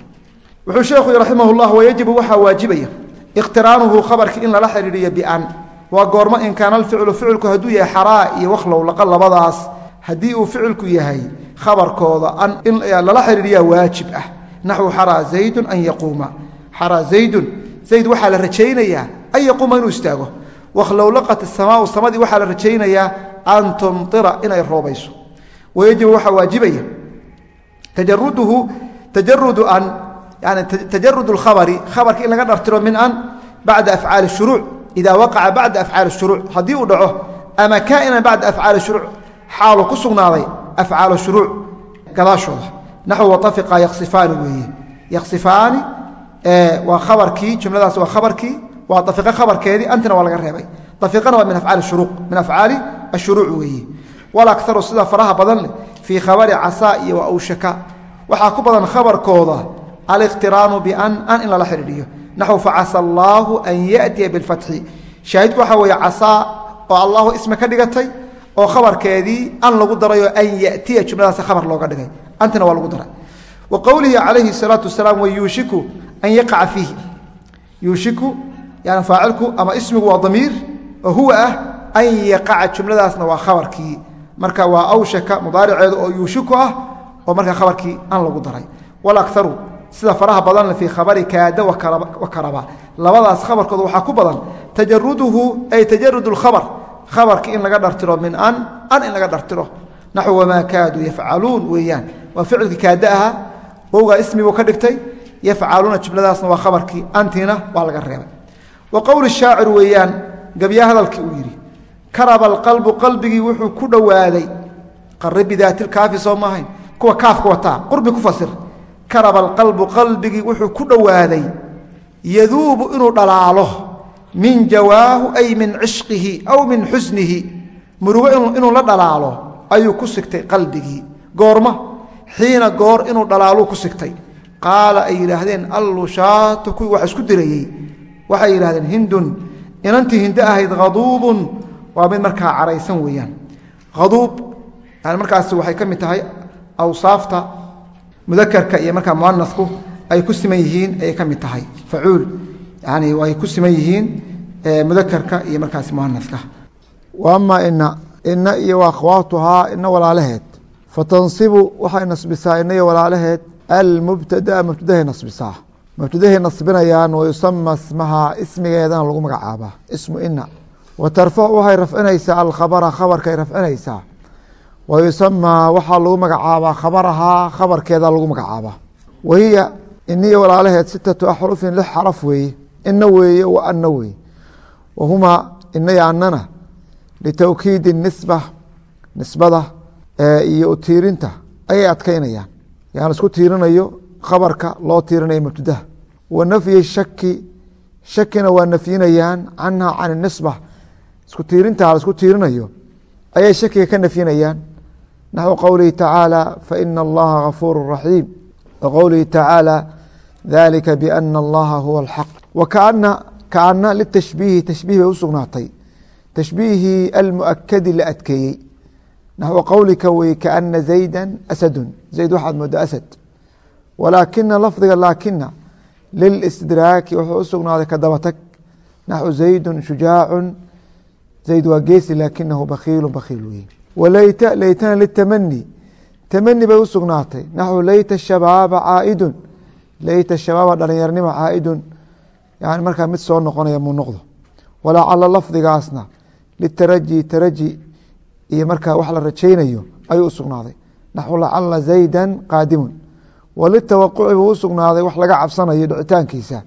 A: wuxuu sheekhu raximah llah wayajibu waxaa waajibaya iqtiraanuhu khabarkii in lala xidhiidhiyo bian waa goormo in kaana alficlu ficilku hadduu yahay xaraa iyo wakhlow laqa labadaas haddii uu ficilku yahay khabarkooda in lala xidhiidhiyaa waajib ah. Naxwu xaraa zaydun an yaquuma. Xaraa zaydun zayd waxaa la rajaynayaa an yaquuma inuu istaago. Wakhlow laqat isamaau samadii waxaa la rajaynayaa an tumira inay roobayso. Wayajibu waxaa waajibaya tajaruduhu tajarudu an yani tajarud اkhabri khabarka in laga dhartiro min an bacda afcaali shuruuc ida waqaca bacda afcaali shuruuc haddii uu dhaco ama kaa'inan bacda afcaali shuruuc xaalu ku sugnaaday afcaal shuruuc gadaashooda naxw waiqa yaksifaani weeye yaksifaani waa khabarkii jumladaas waa khabarkii waa aiqo khabarkeedii antina waa laga reebay aiqana waa min afaali shuruu min afcaali ashuruuc weeye walakaru sida faraha badan leh fii khabari casaa iyo wa awshaka waxaa ku badan khabarkooda aliqtiraanu bian an in lala xidhiidhiyo naxw facasa allaahu an yatiya bifatxi shaahidku waxaa weeye casaa oo allahu ismi ka dhigatay oo khabarkeedii an lagu darayoo an yatiya jumladaas khabar looga dhigay antina waa lagu daray wa qowlihi calayhi salaatu wasalaam wayuushiku an yaqaca fiihi yuushiku yani faacilku ama ismigu waa damiir oo huwa ah an yaqaca jumladaasna waa khabarkii marka waa awshaka mudaariceedu oo yuushiku ah oo markaa sida faraha badan fii khabari kaada wa karaba labadaas khabarkooda waxaa ku badan tajaruduhu ay tajarud اkhabr khabarki in laga dhartiro min an an in laga dhartiro naxw wamaa kaaduu yafcaluun weeyaan. Waa ficilkii kaada ahaa wowgaa ismi buu ka dhigtay. Yafcaluuna jumladaasna waa khabarkii antiina waa laga reebay. Wa qowli shaacir weeyaan gabya hadalkii uu yidhi karaba alqalbu qalbigii wuxuu ku dhowaaday qari bidaatilkaafi soo maahayn. Kuwa kaafka wataa qurbi ku fasir karaba alqalbu qalbigii wuxuu ku dhowaaday yaduubu inuu dhalaalo min jawaahu ay min cishqihi aw min xusnihi. Murugo inuu la dhalaalo ayuu ku sigtay qalbigii. Goorma xiina goor inuu dhalaaluu ku sigtay. Qaala ay yidhaahdeen allushaatu kuwii wax isku dirayey. Waxay yidhahdeen hindun inantii hindo ahayd haduubun waa mid markaa caraysan weeyaan. Haduub yani markaas waxay ka mid tahay awsaafta mudakarka iyo markaa muanasku ay ku siman yihiin ayay ka mid tahay. Facuul yani ay ku siman yihiin mudakarka iyo markaas muanaska ama ina ina iyo akhwaatuhaa ina walaalaheed. Fatansibu waxay nasbisaa ina iyo walaalaheed. Almubtadaa mubtadahay nasbisaa. Mubtadahay nasbinayaan wayusama smaha ismigeedana lagu magacaabaa. Ismu ina wa tarfacu waxay rafcinaysaa alkhabara khabarkay rafcinaysaa wayusamaa waxaa lagu magacaabaa khabarahaa khabarkeeda lagu magacaabaa. Wahiya iniyo walaalaheed sitatu axrufin lix xaraf weeye. Ina weeye wa ana weeye. Wahumaa inaya anana litowkiidi nisba nisbada iyo utiirinta ayay adkeynayaan yani isku tiirinayo khabarka loo tiirinayo mubtadaha. Wa nafyi shaki shakina waa nafyinayaan canha can nisba. Isku tiirinta la isku tiirinayo. Ayay shakiga ka nafyinayaan tacaala faina allaha gafuuru raxiim. Wa qowlihi tacaala dalika biana allaha huwa alxaq. Wa kaana kaana litashbiihi tashbiih bay u sugnaatay. Tashbiihii almuakadi la adkeeyey. Naxwu qowlika wey kaana zayda asadu zayd waxaad mooda asad. Walaakina lafdiga laakina lilistidraaki wuxuu u sugnaaday ka dabatag naxwu zaydu shujaacu zayd waa geesi laakinahu bakiilu bakiil wey walayta laytana litamani tamani bay u sugnaatay. naxwu layta shabaaba caaidun layta shabaaba dhalinyarnimo caaidun yani markaa mid soo noqonaya muu noqdo. walacala lafdigaasna litaraji taraji iyo markaa wax la rajaynayo ayuu u sugnaaday. naxwu lacala zayda qaadimun walitawaquci buu u sugnaaday wax laga cabsanayo dhicitaankiisa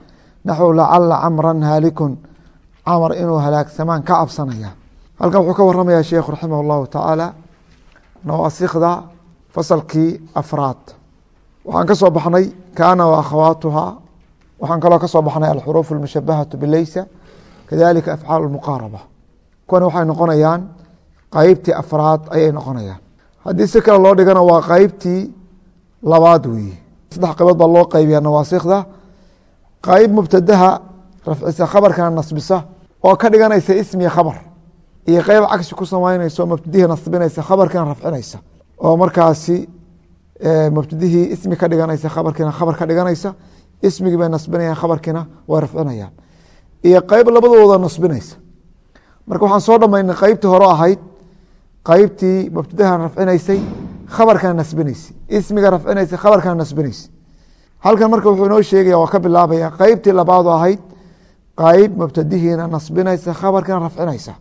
A: naxwu lacala camran haalikun camar inuu halaagsamaan ka cabsanaya halkan wuxuu ka waramaya sheekhu raximah اllahu tacaala nawaasikda fasalkii afraad. Waxaan ka soo baxnay kaana wa akhawaatuha waxaan kaloo ka soo baxnay alxuruuf اlmushabahatu bileysa kadalika afcaal muqaaraba. Kuwani waxay noqonayaan qeybtii afraad ayay noqonayaan. Haddii si kale loo dhigana waa qeybtii labaad weeye saddex qaybood baa loo qaybiya nawaasikda qeyb mubtadaha rafcisa khabarkana nasbisa oo ka dhiganaysa ismiya khabar iyo qeyb cagsi ku samaynaysa oo mubtadihii nasbinaysa khabarkiina rafcinaysa. Oo markaasi mubtadihii ismi ka dhiganaysa khabarkiina khabar ka dhiganaysa ismigii bay nasbinayaan khabarkiina way rafcinayaan. Iyo qeyb labadooda nasbinaysa. Marka waxaan soo dhamaynay qeybtii hore ahayd qeybtii mubtadahan rafcinaysay khabarkana nasbinaysay ismiga rafcinaysay khabarkana nasbinaysay halkan marka wuxuu inoo sheegaya waa ka bilaabaya qeybtii labaadu ahayd qeyb mubtadihiina nasbinaysa khabarkiina rafcinaysa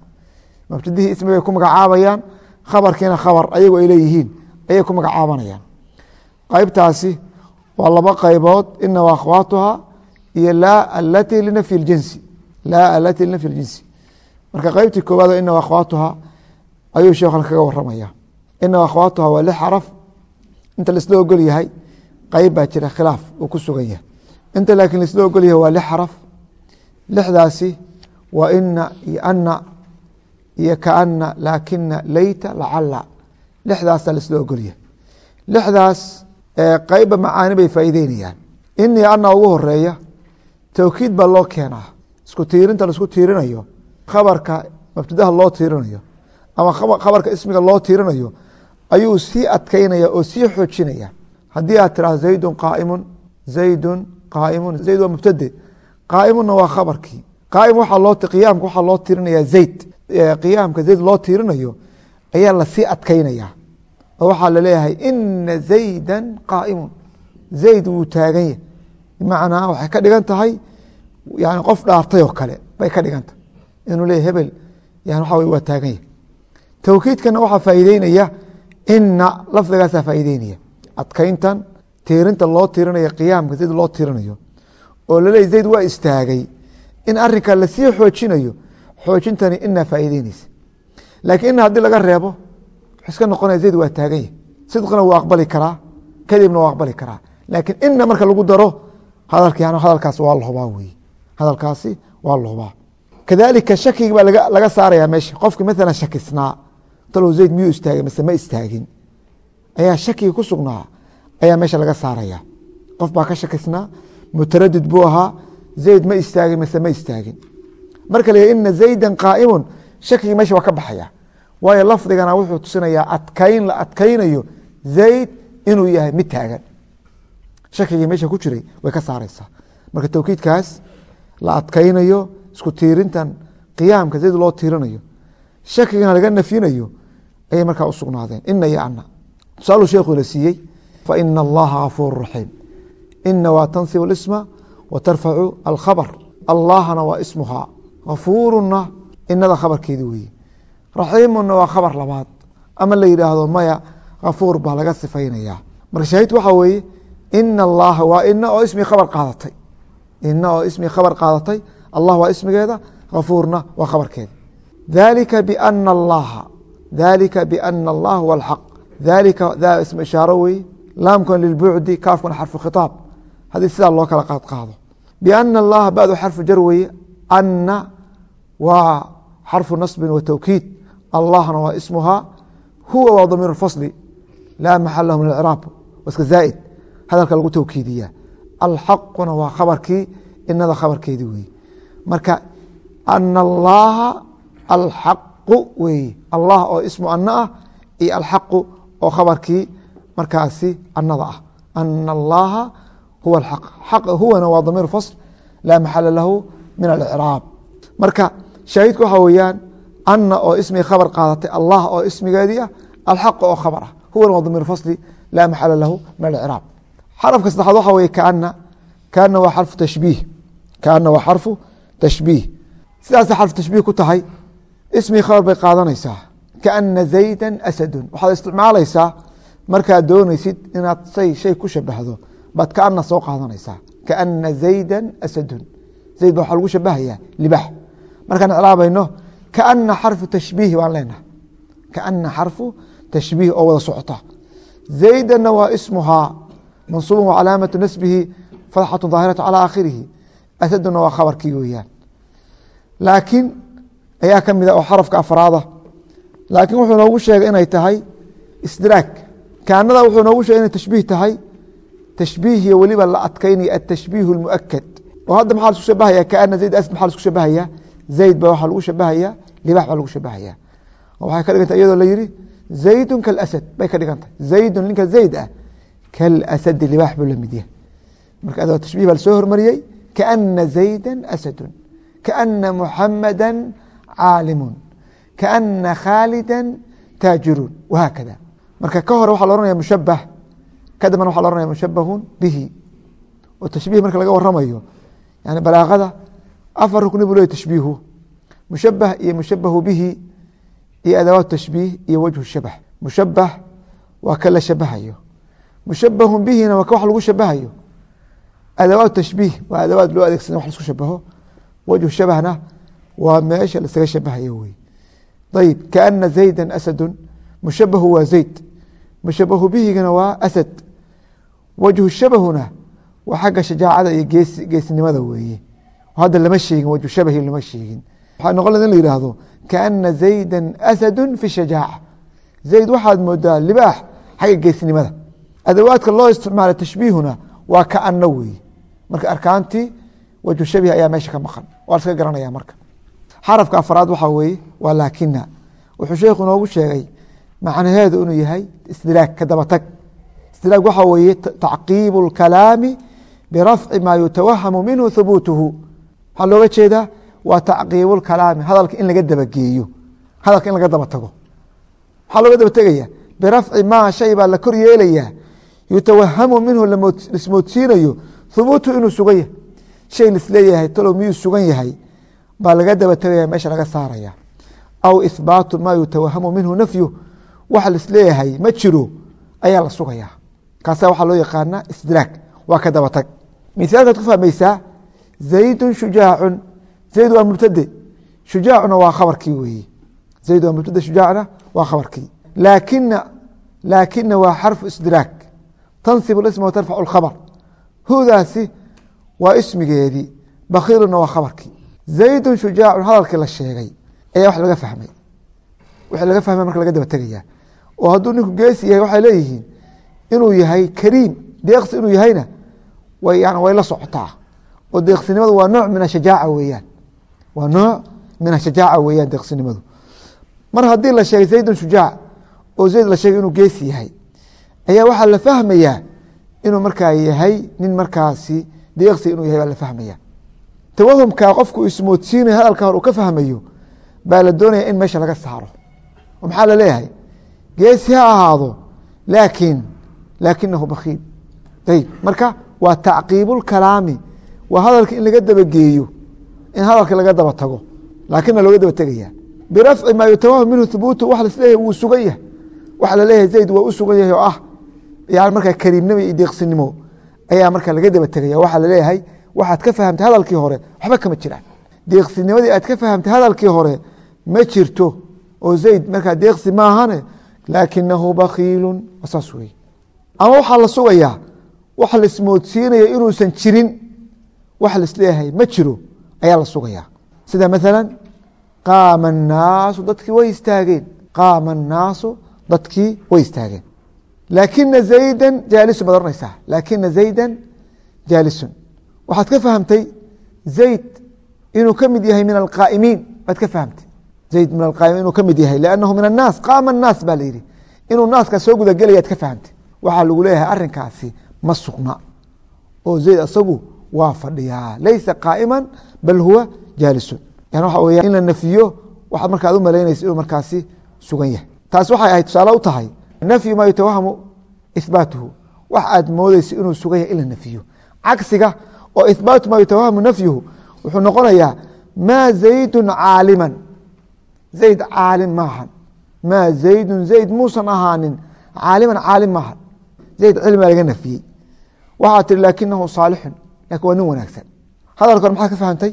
A: mubtadihii ismigay ku magacaabayaan khabarkiina khabar ayagu ay leeyihiin ayay ku magacaabanayaan. Qeybtaasi waa laba qeybood ina wa iyo laa alati linafyi jinsi laa alati linafyi ljinsi. Marka qeybtii koowaad ina akhwaatuha ayuu sheekhan kaga waramaya ina akhwaatuha waa lix xaraf inta laisla ogol yahay qeyb baa jira khilaaf uu ku sugan yahay. Inta laakiin laisla ogol yahay waa lix xaraf. Lixdaasi waa ina iyo ana iyo kaana laakina leyta lacala lixdaasa laisla ogolyahay lixdaas qeybba macaani bay faa'iideynayaan. Inii ana ugu horreeya towkiid baa loo keenaa. Isku tiirinta la isku tiirinayo khabarka mubtadaha loo tiirinayo ama khabarka ismiga loo tiirinayo ayuu sii adkeynaya oo sii xoojinaya. Haddii aad tiraahdo zaydun qaaimun zaydun qaaimun zayd waa mubtade. Qaaimunna waa khabarkii. Qaaim waxaa loo qiyaamka waxaa loo tiirinaya zayd qiyaamka zayd loo tiirinayo ayaa la sii adkeynaya oo waxaa la leeyahay ina zayda qaaimun. Zayd wuu taagan yahy bimacnaa waxay ka dhigan tahay yani qof dhaartay oo kale bay ka dhigan tahay. Inuu leeyahy hebel yani waxa wey waa taagan yahy towkiidkana waxaa faa'iideynaya ina lafdigaasaa faa'iideynaya. Adkeyntan tiirinta loo tiirinayo qiyaamka zayd loo tiirinayo. Oo laleeyahy zayd waa istaagay in arinka la sii xoojinayo xoojintani inaa faa'iideyneysa laakiin ina haddii laga reebo iska noqonaya zayd waa taagan yahy sidqina wuu aqbali karaa kadibna waa aqbali karaa. Laakiin ina marka lagu daro hadalkaas waa la hubaa wey hadalkaasi waa la hubaa. Kadalika shakigi baa laga saaraya meesha. Qofki maalan shakisnaa talow zayd miyuu istaagay mase ma istaagin? Ayaa shakigi ku sugnaa ayaa meesha laga saaraya. Qof baa ka shakisnaa mutaradid buu ahaa zayd ma istaagin mase ma istaagin marka ina zayda qaaimun. Shakigii meesha waa ka baxaya. Waayo lafdigana wuxuu tusinayaa adkeyn la adkeynayo zayd inuu yahay mid taagan. Shakigii meesha ku jiray way ka saareysaa marka towkiidkaas la adkeynayo isku tiirintan qiyaamka zayd loo tiirinayo shakigana laga nafyinayo ayay markaa u sugnaadeen. Ina iyo ana tusaaluu sheekhu la siiyey faina allaha gafuur raxiim ina waa tansib isma wa tarfacu alkhabr allahna waa ismuhaa gafuuruna inada khabarkeedi weeye raxiimuna waa khabar labaad. Ama la yidhaahdo maya gafuur baa laga sifaynaya marka shaahid waxaa weeye ina allaha waa ina oo ismi khabar qaadatay. Ina oo ismi khabar qaadatay allah waa ismigeeda gafuurna waa khabarkeeda. Dalika bana allaha dalika bana allah huwa alxaq dalika daa ism ishaaro weye laamkan lilbucdi kaafkuna xarfu khitaab. Haddii sidaa loo kala qaad qaado bana allaha badu xarfu jar weye ana waa xarfu nasbin wa towkiid allahna waa ismuhaa huwa waa damiir fasli laa maxal lahu min acraab waska zaaid hadalka lagu towkiidiyaa alxaquna waa khabarkii inada khabarkeedii weye marka ana allaha alxaqu weeye allah oo ismu ana ah iyo alxaqu oo khabarkii markaasi anada ah ana allaha huwa aq huwana waa damiir fasl laa maxala lahu min alcraab marka shaahidku waxaa weeyaan ana oo ismi khabar qaadatay allah oo ismigeedii ah alxaq oo khabar ah. Huwana waa damiir fasli laa maxala lahu min alcraab xarafka saddexaad waxaa weye kaana kaana waa xarfu tashbiih kaana waa xarfu tashbiih. Sidaasay xarfu tashbiih ku tahay ismii khabar bay qaadanaysaa. Kaana zayda asadun. Waxaad isticmaalaysaa markaad doonaysid inaad say shay ku shabahdo baad kaana soo qaadanaysaa. Kaana zayda asadun zayd ba waxaa lagu shabahayaa libax markaan iclaabayno kaana xarfu tashbiih baan leenahay. Kaana xarfu tashbiih oo wada socota. Zaydana waa ismuhaa mansuubu wa calaamatu nasbihi fatxatu daahiratu calى aakhirihi. Asaduna waa khabarkii weeyaan. Laakiin ayaa ka mida oo xarafka afraada. Laakiin wuxuu noogu sheegay inay tahay isdiraag kaanada wuxuu noogu sheegay inay tashbiih tahay. Tashbiihiyo weliba la adkaynaya atashbiih اlmuakad oo hadda maxaa lasku shabahaya kaana zayd asad maxaa lasku shabahaya zayd ba waxaa lagu shabahaya libax baa lagu shabahaya waxay ka dhigantay iyadoo la yihi zaydun kalasad. Bay ka dhigan tahay zaydun ninka zayd ah. Kalasadi libax buu la mid yahay marka adawaat tashbih baa la soo hormariyey kaana zayda asadu kaana muxamada caalimun. Kaana khaalida taajiruun wahaakada marka ka hore waxaa la ohanaya mushabah ka dambana waxa la ohanaya mushabahun bihi. Oo tashbih marka laga waramayo yani balaaqada afar rukni buu leey tashbiihu mushabah iyo mushabahu bihi iyo adawaat tashbiih iyo wajhu shabah mushabah waa ka la shabahayo mushabahun bihina waa ka wax lagu shabahayo adawaat tashbiih waa adawaad loo adeegsada wax lasku shabaho wajhu shabahna waa meesha lasaga shabahayo wey ayib kaana zayda asadu mushabahu waa zayd mushabahu bihigana waa asad wajhu shabahuna waa xagga shajaacada iyo gees geesnimada weeye. Hadda lama sheegin wajhu shabahi lama sheegin. Waxaa noqon in la yihahdo kaana zayda asadu fi shajaaca zayd waxaad moodaa libaax xagga geesnimada adawaadka loo isticmaala tashbiihuna waa kaana weeye. Marka arkaantii wajhu shabih ayaa meesha ka maqan. Waa laska garanaya marka. Xarafka afraad waxaa weeye waa laakina wuxuu sheekhu inoogu sheegay macnaheedu inuu yahay istilaag ka dabatag istilaag waxaa weeye tacqiibu اlkalaami birafci maa yutawahamu minhu hubuutuhu waxaa looga jeedaa waa tacqiibu lkalaami hadalka in laga dabageeyo hadalka in laga daba tago. Maxaa looga daba tegaya birafci maa shay baa la kor yeelayaa yutawahamu minhu lismoodsiinayo hubuutu inuu sugan yahay. Shay lisleeyahay talow miyuu sugan yahay baa laga daba tegaya meesha laga saaraya. Aw ihbaatu maa yutawahamu minhu nafyu waxa lisleeyahay ma jiro ayaa la sugaya kaasa waxaa loo yaqaana istidraag waa ka daba tag mithaalkaad ku fahmaysaa zaydun shujaacun. Zayd waa mubtade shujaacuna waa khabarkii weeye zayd waa mubtade shujaacna waa khabarkii. Laakina laakina waa xarfu istidraag tansib isma wa tarfacu اkhabr hudaasi waa ismigeedii bakiiluna waa khabarkii. Zaydun shujaacun hadalkii la sheegay ayaa wax laga fahmay. Wixii laga fahmay marka laga daba tegaya oo hadduu ninku geesi yahay waxay leeyihiin inuu yahay kariim. Deeqsi inuu yahayna way la socotaa. Oo deeqsinimadu waa nooc min ashajaaca weeyaan. Waa nooc min ashajaaca weeyaan deeqsinimadu. Mar haddii la sheegay zaydun shujaac oo zayd la sheegay inuu geesi yahay ayaa waxaa la fahmayaa inuu markaa yahay nin markaasi deeqsi inuu yahay baa la fahmaya tawahumka qofku ismoodsiinaya hadalka hor uu ka fahmayo baa la doonaya in meesha laga saaro. Oo maxaa la leeyahay? Geesi ha ahaado laakiin laakinahu bakiil ayib marka waa tacqiibulkalaami waa hadalka in laga dabageeyo in hadalka laga daba tago. Laakina looga daba tegaya birafci maa yutawaham minhu hubuutu wax lasleeyahay wuu sugan yahay. Waxa la leeyahay zayd waa u yahay oo ah yani markaa kariimnimo iyo deeqsinimo ayaa marka laga daba tegaya waxaa la leeyahay waxaad ka fahamtay hadalkii hore waxba kama jiraan. Deeqsinimadii aad ka fahamtay hadalkii hore ma jirto oo zayd markaa deeqsi maahane laakinahu bakiilu saas wey ama waxaa la sugayaa waxa la ismoodsiinaya inuusan jirin waxa laisleeyahay ma jiro ayaa la sugayaa. Sida maala qaama annaasu dadkii way istaageen. Qaama annaasu dadkii way istaageen. Laakina zayda jaalisun baad oranaysaa. Laakina zayda jaalisun. Waxaad ka fahamtay zayd inuu ka mid yahay min alqaa'imiin. Baad ka fahamtay zayd min alqaa'imiin inuu ka mid yahay. Liannahu min annaas qaama annaas baa la yidhi. Inuu naaska soo gudagelayaad ka fahamtay. Waxaa lagu leeyahay arinkaasi ma sugna oo zayd asagu waa fadhiyaa. Laysa qaa'ima bal huwa jaalisun. Yani waxa weya in la nafiyo waxaad markaad u malaynaysa inuu markaasi sugan yahay. Taas waxay ahayd tusaale u tahay nafyu maa yutawahamu ihbaatuhu wax aad moodeysa inuu sugan yahay in la nafiyo. Cagsiga oo ihbaatu maa yutawahamu nafyuhu wuxuu noqonayaa maa zaydun caaliman. Zayd caalim maahan. Maa zaydun zayd muusan ahaanin. Caaliman caalim maahan. Zayd cilmigaa laga nafiyey waxaa tiri laakinahu saalixun. Lakin waa nin wanaagsan. Hadalka maxaad ka fahamtay?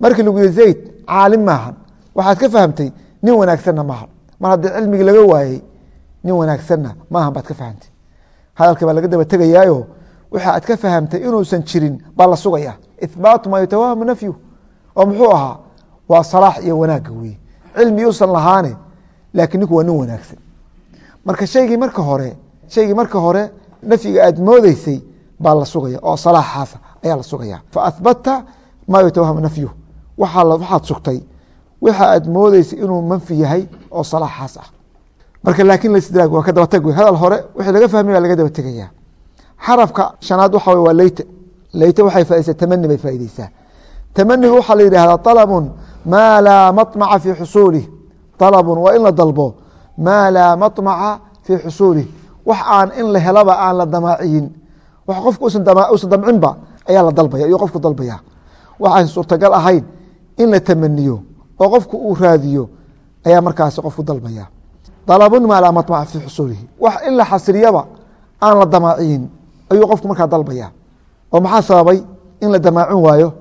A: Markii lagu yihi zayd caalim maahan waxaad ka fahamtay nin wanaagsanna maahan mar haddii cilmigii laga waayey nin wanaagsanna maahan baad ka fahamtay. Hadalka baa laga daba tegayaayo. Waxa aad ka fahamtay inuusan jirin baa la sugaya. Ihbaatu maa yutawahamu nafyu oo muxuu ahaa? Waa salaax iyo wanaagga weye cilmi yuusan lahaane laakiin ninku waa nin wanaagsan. Marka shaygii marka hore shaygii marka hore nafyiga aad moodeysay baa la sugaya oo salaaxaasa ayaa la sugaya faahbatta maa yutawahamu nafyu waxaad sugtay waxa aad moodeysay inuu manfi yahay oo salaaxaas ah. Marka laakiin lastidraag waa ka dabatag hadal hore wixii laga fahmay baa laga daba tegaya xarafka shanaad waxa waa leyte. Leyta waxay faideysaa tamani bay faaideysaa tamanigu waxaa la yidhahdaa alabun maa laa maطmaca fii xusuulih alabun waa in la dalbo. Maa laa maطmaca fii xusuulih wax aan in la helaba aan la damaaciyin wax qofku usan damcinba ayaa la dalbaya ayuu qofku dalbaya. Waxaan suurtagal ahayn in la tamaniyo oo qofku uu raadiyo ayaa markaasi qofku dalbaya. Dalabun maa laa maطmaca fii xusuulihi. Wax in la xasriyaba aan la damaaciyin ayuu qofku markaa dalbaya. Oo maxaa sababay? In la damaacin waayo.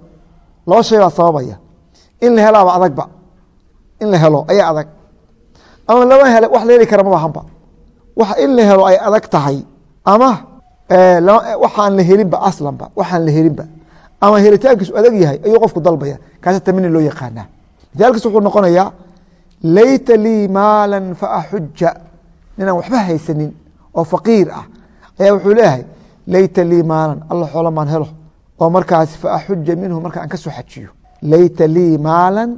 A: Laba shay baa sababaya. In la helaaba adagba. In la helo ayaa adag. Ama lama he wax la heli kara mabahanba wax in la helo ay adag tahay ama waxaan la helinba aslanba waxaan la helinba ama helitaankiisu adag yahay ayuu qofku dalbaya. Kaasa tamani loo yaqaanaa misaalkiis wuxuu noqonayaa layta lii maala faaxuja ninaan waxba haysanin oo faqiir ah ayaa wuxuu leeyahay layta lii maalan alla xoola maan helo. Oo markaas faaxuja minhu marka aan ka soo xajiyo. Layta lii maalan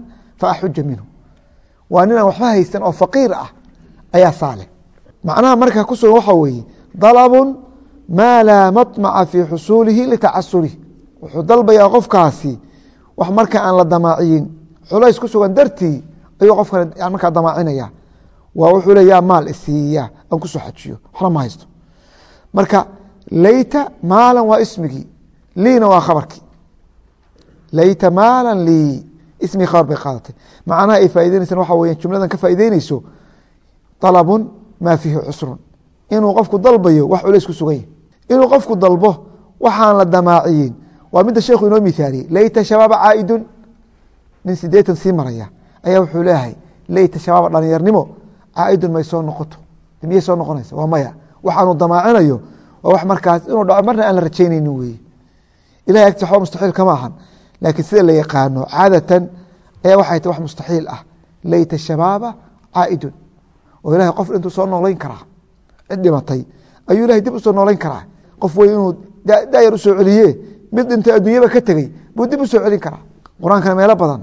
A: faaxuja minhu. Waa ninaan waxba haysan oo faqiir ah ayaa saale. Macnaha markaa ku sugan weeye dalabun maa laa maطmaca fii xusuulihi litacasurihi wuxuu dalbayaa qofkaasi wax marka aan la damaaciyin. Culays ku sugan dartii ayuu qofkan markaa damaacinaya waa wuxuu le yaa maal isiiya aan ku soo xajiyo waxna ma haysto. Marka layta maalan waa ismigii liina waa khabarkii. Layta maalan lii ismigii khabar bay qaadatay. Macnaha ay faa'ideynaysan waxa weya jumladan ka faa'ideynayso dalabun maa fiihi cusrun. Inuu qofku dalbayo wax culays inuu qofku dalbo waxaan la damaaciyin. Waa midda sheekhu inoo miaaliyey layta shabaaba caaidun. Nin sideetan sii maraya ayaa wuxuu leeyahay layta shabaaba dhalinyarnimo caaidun may soo noqoto. Miyay soo noqonaysa? Waa maya. Waxaanu damaacinayo waa wax markaas inuu dhaco marna aan la rajaynaynin weye ilahay agti waxba mustaxiil kama ahan laakiin sida la yaqaano caadatan ayaa waxay tahy wax mustaxiil ah. Layta shabaaba caaidun. Oo ilahay qof intuu soo noolayn karaa cid dhimatay ayuu ilahay dib u soo noolayn karaa qof wey inuu dayar u soo celiye mid dhintay adduunyaba ka tegey buu dib u soo celin karaa. Qur'aankana meelo badan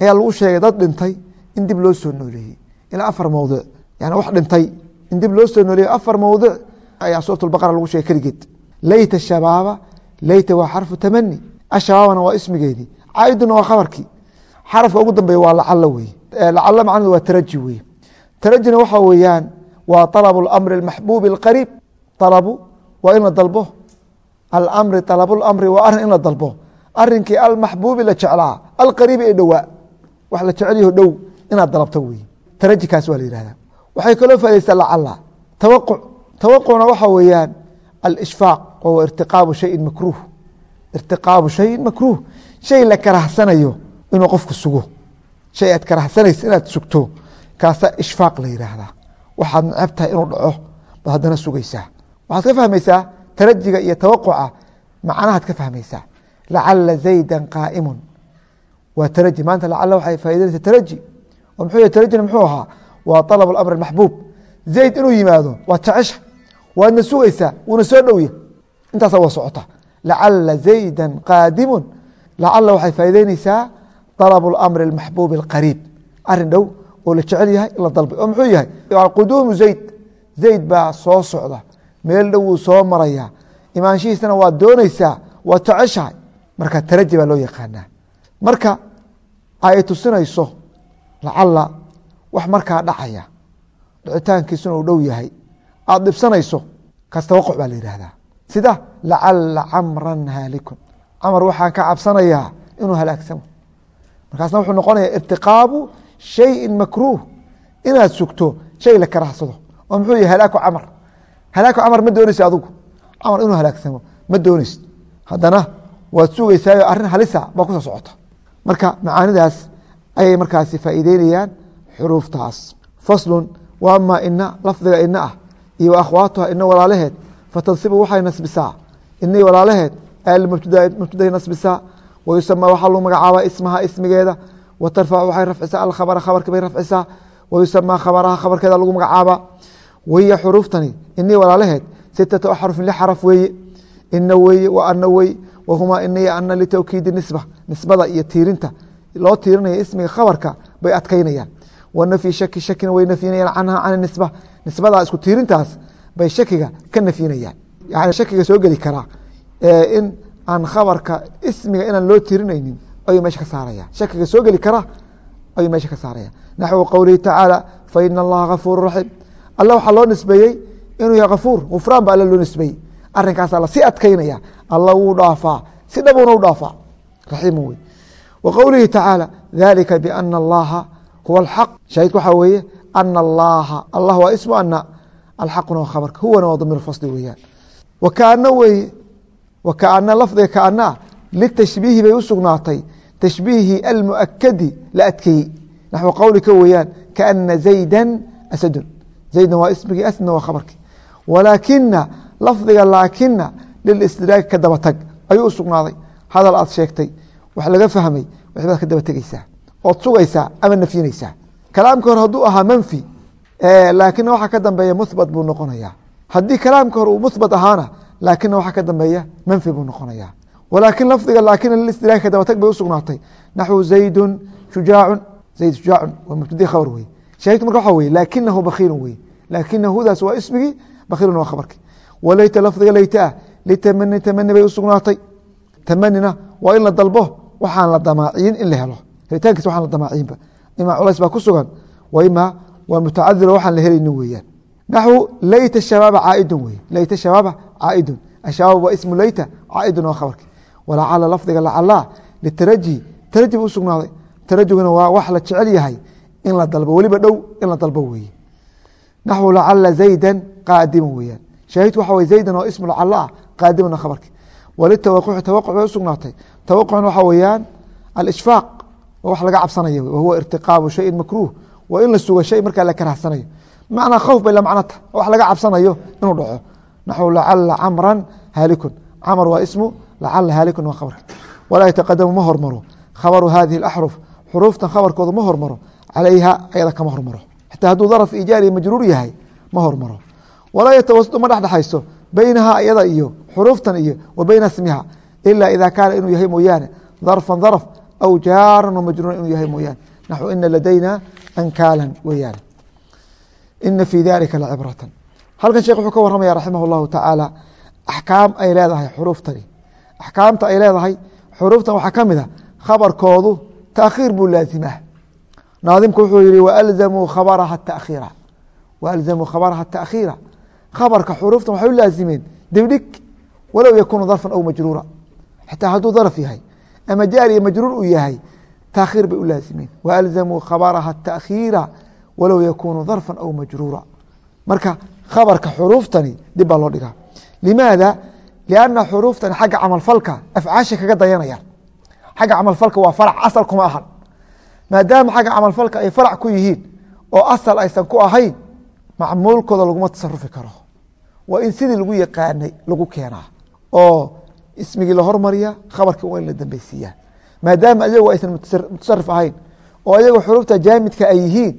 A: ayaa lagu sheegay dad dhintay in dib loo soo nooleeyey. Ilaa afar mawduc yani wax dhintay in dib loo soo nooleeyey afar mawduc ayaa suurat lagu sheegay keligeed leyta shabaaba leyta waa xarfu tamani ashabaabana waa ismigeedii caaiduna waa khabarkii xarafka ugu dambeeya waa lacalo wey lacalo macnadu waa taraji wey tarajina waxaa weeyaan waa alabu amri maxbuubi اqariib alabu waa in la dalbo. Almri alabmri waa arrin in la dalbo. Arinkii almaxbuubi la jeclaa alqariibi ee dhowaa. Wax la jecelyaho dhow inaad dalabto wey tarajikaas waa la yihahda waxay kaloo faadeysaa lacala tawaquc tawaqucna waxa weeyaan alishfaaq wahuwa irtiqaabu shayin makruuh. Irtiqaabu shayin makruuh. Shay la karahsanayo inuu qofku sugo. Shay aad karahsanaysa inaad sugto kaasa ishfaaq la yidhaahdaa. Waxaad neceb tahay inuu dhaco baad haddana sugaysaa waxaad ka fahmaysaa tarajiga iyo tawaquca macnahaad ka fahmaysaa lacala zayda qaa'imun waa taraji maanta lacala waxay faa'idanaysa taraji oo muxuu yahy tarajina muxuu ahaa waa طalab اlamr maxbuub zayd inuu yimaado waa jecesha waadna sugaysaa wuuna soo dhowya intaasa waa socota lacala zayda qaadimun lacala waxay faa'idaynaysaa طalab اlamri اmaxbuubi اlqariib arin dhow oo la jecel yahay in la dalbay oo muxuu yahay quduumu zayd zayd baa soo socda meel dhow wuu soo maraya. Imaanshihiisana waa doonaysaa waa jeceshahay marka taraji baa loo yaqaanaa. Marka ay tusinayso lacala wax markaa dhacaya dhicitaankiisuna uu dhow yahay. Aada dhibsanayso kaas tawaquc baa la yihahdaa sida lacala camran haalikun camar waxaan ka cabsanayaa inuu halaagsamo markaasna wuxuu noqonaya irtiqaabu shayin makruuh. Inaad sugto shay la karahsado oo muxuu yahy halaaku camar halaaku camar ma doonaysa adugu camar inuu halaagsamo ma doonaysid haddana waad sugaysaayo arrin halisa baa ku soo socota marka macaanidaas ayay markaasi faa'iideynayaan xuruuftaas faslun wa ama ina lafdiga ina ah iyo akhwaatuha ina walaalaheed fatansibu waxay nasbisaa inii walaalaheed mubtadahay nasbisaa wayusama waxaa lagu magacaabaa ismaha ismigeeda watarfacu waxay rafcisaa alkhabra khabarki bay rafcisaa wayusamaa khabaraha khabarkeeda lagu magacaabaa wahiya xuruuftani inii walaalaheed sitatu axrufin lix xaraf weeye ina weeye wa ana weye wahumaa iniya ana litawkiidi nisba nisbada iyo tiirinta loo tiirinaya ismiga khabarka bay adkaynayaan. Wanafyi shaki shakina way nafyinayaan canha can nisba nisbadaa isku tiirintaas bay shakiga ka nafyinayaan. Yani shakiga soo geli karaa in aan khabarka ismiga inaan loo tirinaynin ayuu meesha ka saaraya. Shakiga soo geli kara ayuu meesha ka saaraya. Naxwu qowlihi tacaala faina allaha gafuuru raxiim alla waxaa loo nisbeeyey inuu yahay kafuur gufraan ba alla loo nisbeeyey. Arinkaasaa la sii adkaynaya. Alla wuu dhaafaa. Si dhabuuna u dhaafaa. Raxiimu wey wa qowlihi tacaala dalika biana allaha huwa alxaq shaahidku waxaa weeye ana allaha. Allah waa ismu ana alxaquna waa khabarka. Huwana waa damiir fasli weeyaan. Wa kaana weeye wa kaana lafdiga kaana litashbiihi bay u tashbiihi almuakadi la adkeeyey. Naxwu qowlika weeyaan kaana zayda asadun zaydna waa ismigii asdna waa khabarkii. Walaakina lafdiga laakina lilistidraagi ka daba tag ayuu u sugnaaday. Hadal aad sheegtay wax laga fahmay waxbaad ka daba tegeysaa ood sugaysaa ama nafyinaysaa. Kalaamka hore hadduu ahaa manfi laakina waxaa ka dambeeya muhbat buu noqonaya haddii kalaamka hore uu muhbat ahaana laakina waxaa ka dambeeya manfi buu noqonaya walaakin lafdiga laakina lilistidraagi ka daba tag bay u sugnaatay. Naxwu zaydun shujaacun zayd shujaacun waa mubtadi khabar wey bakhiilun wey laakinahudaas waa ismigii bakhiilun waa khabarkii walayta lafdiga layta ah litamani tamani bay u tamanina waa in la dalbo waxaan la damaaciyin in la helo helitaankiisa waxaan la damaaciinba ima culays baa ku sugan wa waa mutacadiro waxaan la helaynin weeyaan naxwu layta shabaaba caaidun wey layta shabaaba caaidun ashabaab waa ismu layta caaidun waa khabarkii walacala lafdiga lacalaa litaraji taraji buu u tarajiguna waa wax la jecel yahay in la dalbo weliba dhow in la dalbo weeye naxwu lacala zayda qaadiman weeyaan shaahidku waxa wey zaydan oo ismu lacala ah qaadimana khabarkii walitawaquci tawaquc bay u sugnaatay tawaqucna waxa weeyaan alishfaaq waa wax laga cabsanaya wahuwa irtiqaabu shayin makruuh waa in la suga shay markaa la karahsanayo macnaa khowf bay la macnota wax laga cabsanayo inuu dhaco naxwu lacala camran haalikun camr waa ismu lacala haalikun waa khabarka walaa yataqadamu ma hormaro khabaru hadihi اaxruf xuruuftan khabarkooda ma hormaro calayha ayada kama hormaro hadduu daraf ijaariya majruur yahay ma hormaro. Walaa yatawasatu ma dhexdhexayso beynaha iyada iyo xuruuftan iyo wa beyna smiha ila ida kaana inuu yahay mooyaane darfan darf aw jaaran majruuran inuu yahay mooyaane. Naxو ina ladayna ankaalan weeyaan ina fii dalika lacibratan halkan sheekh wuxuu ka waramaya raximah اllahu tacaala axkaam ay leedahay xuruuftani. Axkaamta ay leedahay xuruuftan waxaa ka mid a khabarkoodu taakhiir buu laazimaa naadimku wuxuu yihi walzamuu khabaraha taakhiira walzamuu khabaraha taakhiira khabarka xuruuftan waxay u laazimeen dibdhig walow yakuunu darfan aw majruura. Xitaa hadduu darf yahay ama jaariya majruur uu yahay taakhiir bay u laazimeen. Walzamuu khabaraha taakhiira walow yakuunu darfan aw majruura. Marka khabarka xuruuftani dib baa loo dhigaa. Limaada? Lianna xuruuftani xagga camalfalka afcaasha kaga dayanayaan xagga camalfalka waa farac asal kuma ahan maadaama xagga camalfalka ay farac ku yihiin oo asal aysan ku ahayn macmuulkooda laguma tasarufi karo. Waa in sidii lagu yaqaanay lagu keenaa oo ismigii la hormariya khabarkii waa in la dambeysiiyaa maadaama ayagu aysan mutasarif ahayn oo ayagu xuruufta jaamidka ay yihiin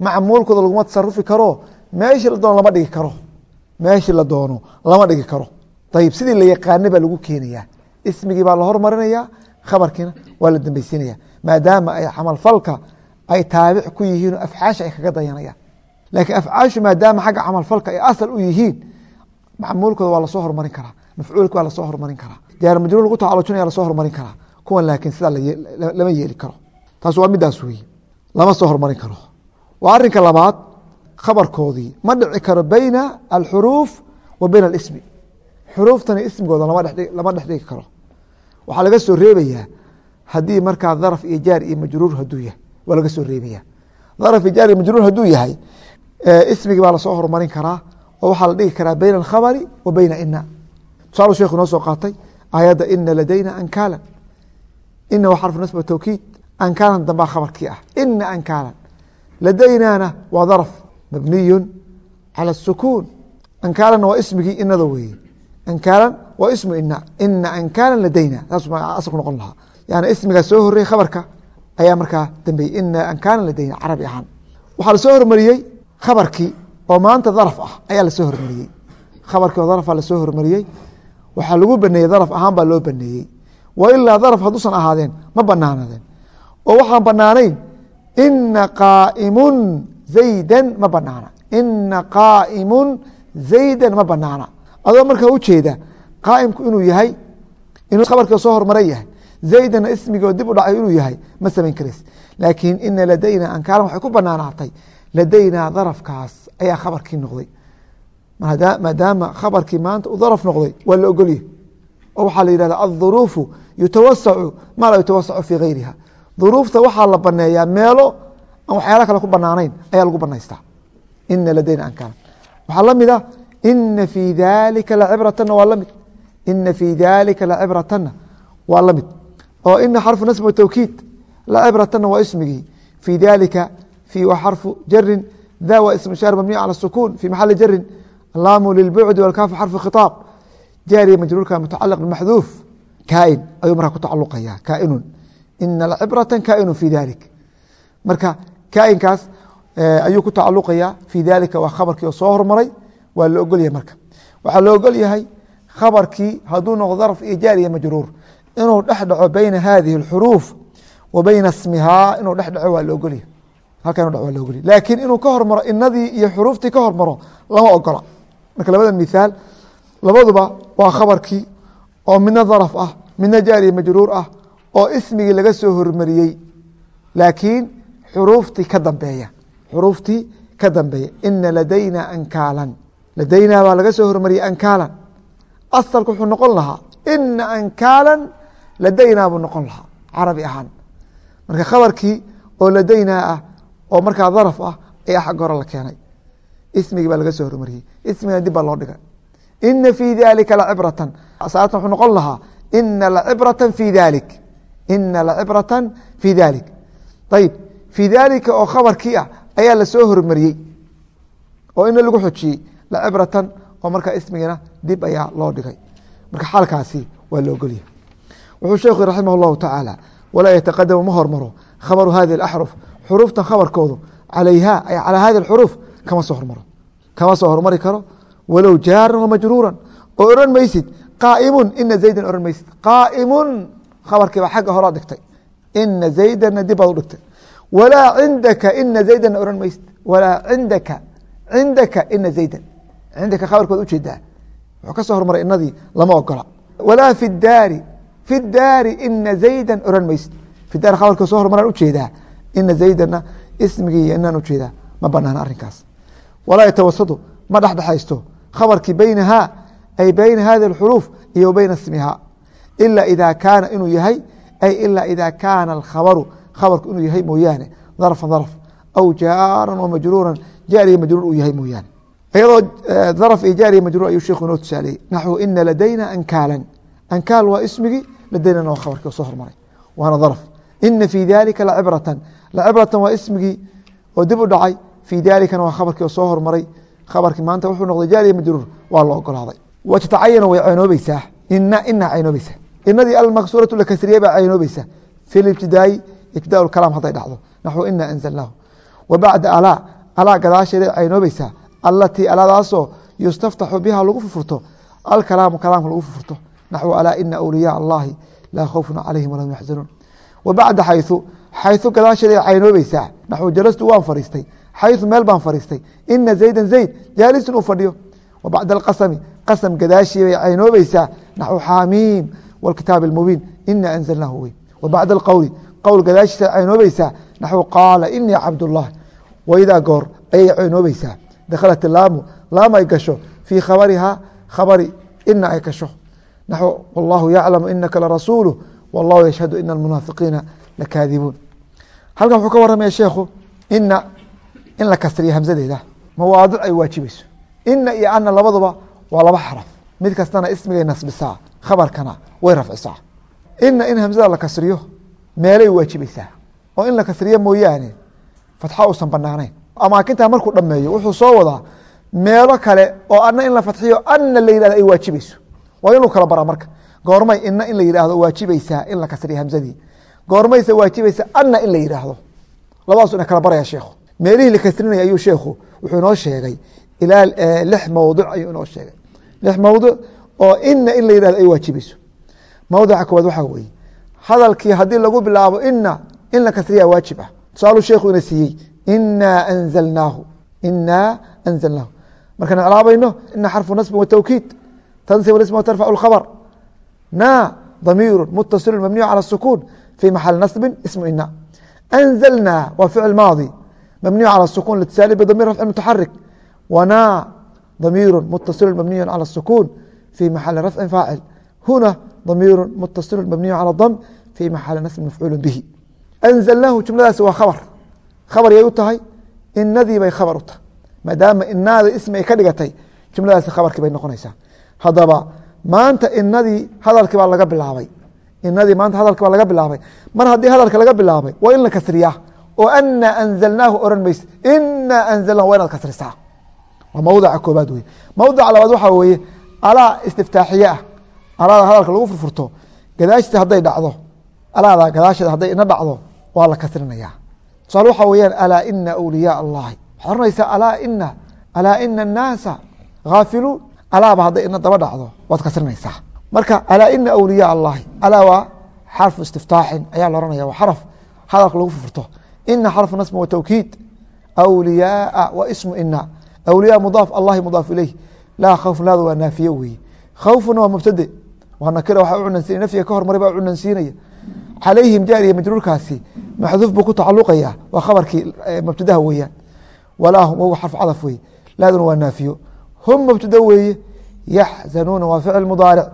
A: macmuulkooda laguma tasarufi karo. Meeshii la doono lama dhigi karo. Meeshii la doono lama dhigi karo. Ayib sidii la yaqaanay baa lagu keenayaa. Ismigii baa la hormarinaya khabarkiina waa la dambeysiinaya maadaama ay camalfalka ay taabic ku yihiin oo afcaasha ay kaga dayanayaan. Laakiin afcaashu maadaama xagga camalfalka ay asal u yihiin macmuulkooda waa la soo hormarin karaa mafcuulka waa la soo hormarin karaa jaar majruur lagu tacalujinaya la soo hormarin karaa kuwan laakiin sidaa lama yeeli karo. Taas waa midaas wey lama soo hormarin karo. Waa arinka labaad khabarkoodii ma dhici karo beyna alxuruuf wa beyna alismi. Xuruuftani ismigooda lama dhex dhigi karo. Waxaa laga soo reebayaa haddii markaa daraf iyo jaar iyo majruur haduu yahay waa laga soo reebaya daraf iyo jaar iyo majruur hadduu yahay ismigii baa la soo hormarin karaa oo waxaa la dhigi karaa beyna alkhabari wa beyna ina tusaal sheekhu inoo soo qaatay ayadda ina ladayna ankaalan. Ina waa xarfu nasba tawkiid ankaalan dambaa khabarkii ah. Ina ankaalan. Ladaynaana waa daraf mabniyu cala الsukuun ankaalanna waa ismigii inada weeye. Ankaalan waa ismu ina ina ankaalan ladayna. Saas asal ku noqon lahaa yani ismigaa soo horeyey khabarka ayaa markaa dambeeyey ina ankaalan ladayna carabi ahaan. Waxaa la soo hormariyey khabarkii oo maanta daraf ah ayaa la soo hormariyey. Khabarkii oo darafaa la soo hormariyey. Waxaa lagu baneeyey daraf ahaan baa loo baneeyey. Wa ilaa daraf hadduusan ahaadeen ma banaanadeen oo waxaan banaanayn ina qaaimun zaydan ma banaana ina qaaimun zaydan ma banaana adoo markaa ujeeda qaaimku inuu yahay inuu khabarkii soo hormaran yahay zaydana ismigoo dib u dhacay inuu yahay ma samayn karays laakiin ina ladayna ankaalan waxay ku banaanaatay ladaynaa darafkaas ayaa khabarkii noqday. Maadaama khabarkii maanta uu daraf noqday waa la ogolyahy oo waxaa la yihahda aلظuruufu yutawasacu maa laa yutawasacu fii gayriha duruufta waxaa la baneeyaa meelo aan waxyaala kale ku banaanayn ayaa lagu banaystaa ina ladayna ankaalan waxaa la mid ah ina fii dalika lacibratana waa la mid ina fii dalika lacibratana waa la mid oo ina xarfu nasb towkiid lacibratana waa ismigii fii dalika fi wa xarfu jarin da waa ism shaar mabniy calى sukuun fi maxali jarin laamu lilbucdi walkaafu xarfu khiaab jaariya majruurka mutacaliq bmaxduuf kaain ayuu markaa ku tacaluqaya kaainun. Ina lcibrata kaainu fi dalik marka kaainkaas eh, ayuu ku tacaluqayaa fi dalika waa khabarkii oo soo hormaray waa la ogolyahay marka. Waxaa la ogolyahay khabarkii hadduu noqdo darf iyo jaariya majruur inuu dhex dhaco beyna hadihi اxuruuf wa beyna smihaa inuu dhex dhaco waa la ogolyahay halka inu dh waa la ogolyahy laakiin inuu ka hormaro inadii iyo xuruuftii ka hormaro lama ogola. Marka labada mithaal labaduba waa khabarkii oo midna daraf ah midna jaariya majruur ah oo ismigii laga soo hormariyey. Laakiin xuruuftii ka dambeeya xuruuftii ka dambeeya. Ina ladayna ankaalan. Ladaynaa baa laga soo hormariyey ankaalan. Asalku wuxuu noqon lahaa ina ankaalan ladaynaa buu noqon lahaa carabi ahaan. Marka khabarkii oo ladaynaa ah oo markaa daraf ah ayaa xagga hore la keenay ismigii baa laga soo hormariyey. Ismigana dib baa loo dhigay. Ina fii dalika lacibratan saatan wuxuu noqon lahaa ina lacibrata fi dalik ina lacibrata fi dalik ayib fii dalika oo khabarkii ah ayaa la soo hormariyey. Oo ina lagu xojiyey lacibratan oo markaa ismigana dib ayaa loo dhigay. Marka xaalkaasi waa la ogolyahay wuxuu sheekhu raximah اllahu tacaala walaa yataqadamu ma hormaro khabaru hadi اaxruf xuruuftan khabarkoodu calayha ay calaa hadi اxuruuf kama soo hormaro kama soo hormari karo walow jaaran wamajruuran oo ohan maysid qaaimun ina zaydan ohan maysid qaaimun khabarkiiba xagga horaa dhigtay ina zaydana dib baad u dhigtay walaa cindaka ina zaydana ohan maysid walaa cindaka cindaka ina zaydan cindaka khabarkood ujeedaa wuxuu ka soo hormaray inadii lama ogola walaa fi daari fi daari ina zaydan ohan maysid fi daar khabarkoo soo hormaraan u jeedaa ina zaydana ismigii iyo inaan u jeedaa ma banaana arrinkaas walaa yatawasadu ma dhexdhexaysto khabarkii beynahaa ay beyna hadi اxuruuf iyo beyna smihaa ila ida kaana inuu yahay ay ila ida kaana alkhabaru khabarku inuu yahay mooyaane darfan darf aw jaaran wa majruuran jaariya majruur uu yahay mooyaane iyadoo darf iyo jaariya majruur ayuu sheikhu inoo tusaaleyey naxwu ina ladayna ankaalan ankaal waa ismigii ladaynana waa khabarkii oo soo hormaray. Waana darf ina fii dalika lacibratan lacibratan waa ismigii oo dib u dhacay. Fii dalikana waa khabarkii oo soo hormaray. Khabarkii maanta wuxuu noqday jaariya majruur. Waa la ogolaaday watatacayana way caynoobaysaa ina ina caynoobaysaa inadii almaqsuuratu la baa caynoobaysaa fi libtidaayi ibtidaa kalaam hadday dhacdo. Naxwu ina anzalnaahu. Wa bacda alaa alaa gadaasheeday caynoobaysaa allatii alaadaasoo yustaftaxu biha lagu furfurto. Alkalaamu kalaamka lagu furfurto naxwu alaa ina awliyaa allahi laa khawfun calayhim walahum yaxzanuun wa bacda xayu xayu gadaasheeday caynoobaysaa naxwu jalastu waan fariistay xayu meel baan fariistay ina zayda zayd jaalisun uu fadhiyo wa bacda alqasami qasam gadaashii bay caynoobaysaa naxwu xaamiim wاlkitaab اlmubiin ina anzalnaahu wey wa bacda alqowli qowl gadaashiisa caynoobaysaa naxwu qaala inii cabdullah waidaa goor ayay caynoobaysaa dakhalat laamu laam ay gasho fii khabarihaa khabari ina ay gasho naxwu wallahu yaclamu inaka larasuulu wallahu yashhadu ina almunaafiqiina lakaadibuun halkan wuxuu ka waramaya sheekhu ina in la kasriya hamsadeeda mawaadic ay waajibayso ina iyo ana labaduba waa laba xaraf. Mid kastana ismigay nasbisaa khabarkana way rafcisaa. Ina in hamsada la kasriyo meelay waajibaysaa oo in la kasriyo mooyaane fatxa uusan banaanayn amaakintaa markuu dhameeyo wuxuu soo wadaa meelo kale oo ana in la fatxiyo ana la yihahdo ay waajibayso waa inuu kala baraa marka. Goormay ina in la yidhaahdo waajibaysaa in la kasriya hamsadii goormayse waajibaysa ana in la yidhaahdo labadaasu ina kala baraya sheekhu. Meelihii la kasrinaya ayuu sheekhu wuxuu inoo sheegay. Ilaa lix mawdic ayuu inoo sheegay. Lix mawdic oo ina in la yihahdo ay waajibayso mawdica koowaad waxaa weeye. Hadalkii haddii lagu bilaabo ina in la kasriya waajib ah. Tusaaluu sheekhu ina siiyey inaa anzalnaahu inaa anzalnaahu. Markaan icraabayno ina xarfu nasbin watawkiid tansib isma watarfacu lkhabr na ضميir متصل مبني على السكون في محل نصب اسم إنا أنزلنا وفعل ماضي مبني على السكون لاتصاله بضمير رفع متحرك ونا ضمير متصل مبني على السكون في محل رفع فاعل هنا ضمير متصل مبني على الضم في محل نصب مفعول به أنزلناه جملadaasi waa khaبر khaبر yay u tahay inadii bay khaبر u tahay maadaama inaada ismi ay ka dhigatay jumladaasi khabarkii bay noqonaysaa haddaba maanta inadii hadalkii baa laga bilaabay. Inadii maanta hadalki baa laga bilaabay. Mar haddii hadalka laga bilaabay waa in la kasriyaa. Oo ana anzalnaahu oran mayse ina anzalnahu waa inaad kasrisaa. Waa mawdaca koobaad wey mawdaca labaad waxaa weeye alaa istiftaaxiye ah. Alaada hadalka lagu furfurto gadaashiisa hadday dhacdo alaada gadaasheeda hadday ina dhacdo waa la kasrinaya tusaale waxaa weyaan alaa ina awliyaa allahi. Waxaad oranaysaa alaa ina alaa ina annaasa haafiluun alaaba hadday ina daba dhacdo waad kasrinaysaa marka alaa ina awliyaa allahi alaa waa xarfu istiftaaxin ayaa la ohanaya waa xaraf hadalka lagu furfurto. Ina xarfu nasbin wa tawkiid awliyaaa wa ismu ina awliyaa mudaaf allahi mudaaf ileyh laa khawfun laada waa naafiye weeye khawfuna waa mubtade waa nakira waxa u cunansiinaya ka hormaray baa cunansiinaya. Calayhim jaariya majruurkaasi maxduuf buu ku tacaluqaya waa khabarkii mubtadaha weeyaan. Walaa hum ogu xarf cadaf weye laaduna waa naafiyo hum mubtada weeye yaxzanuuna waa ficil mudaaric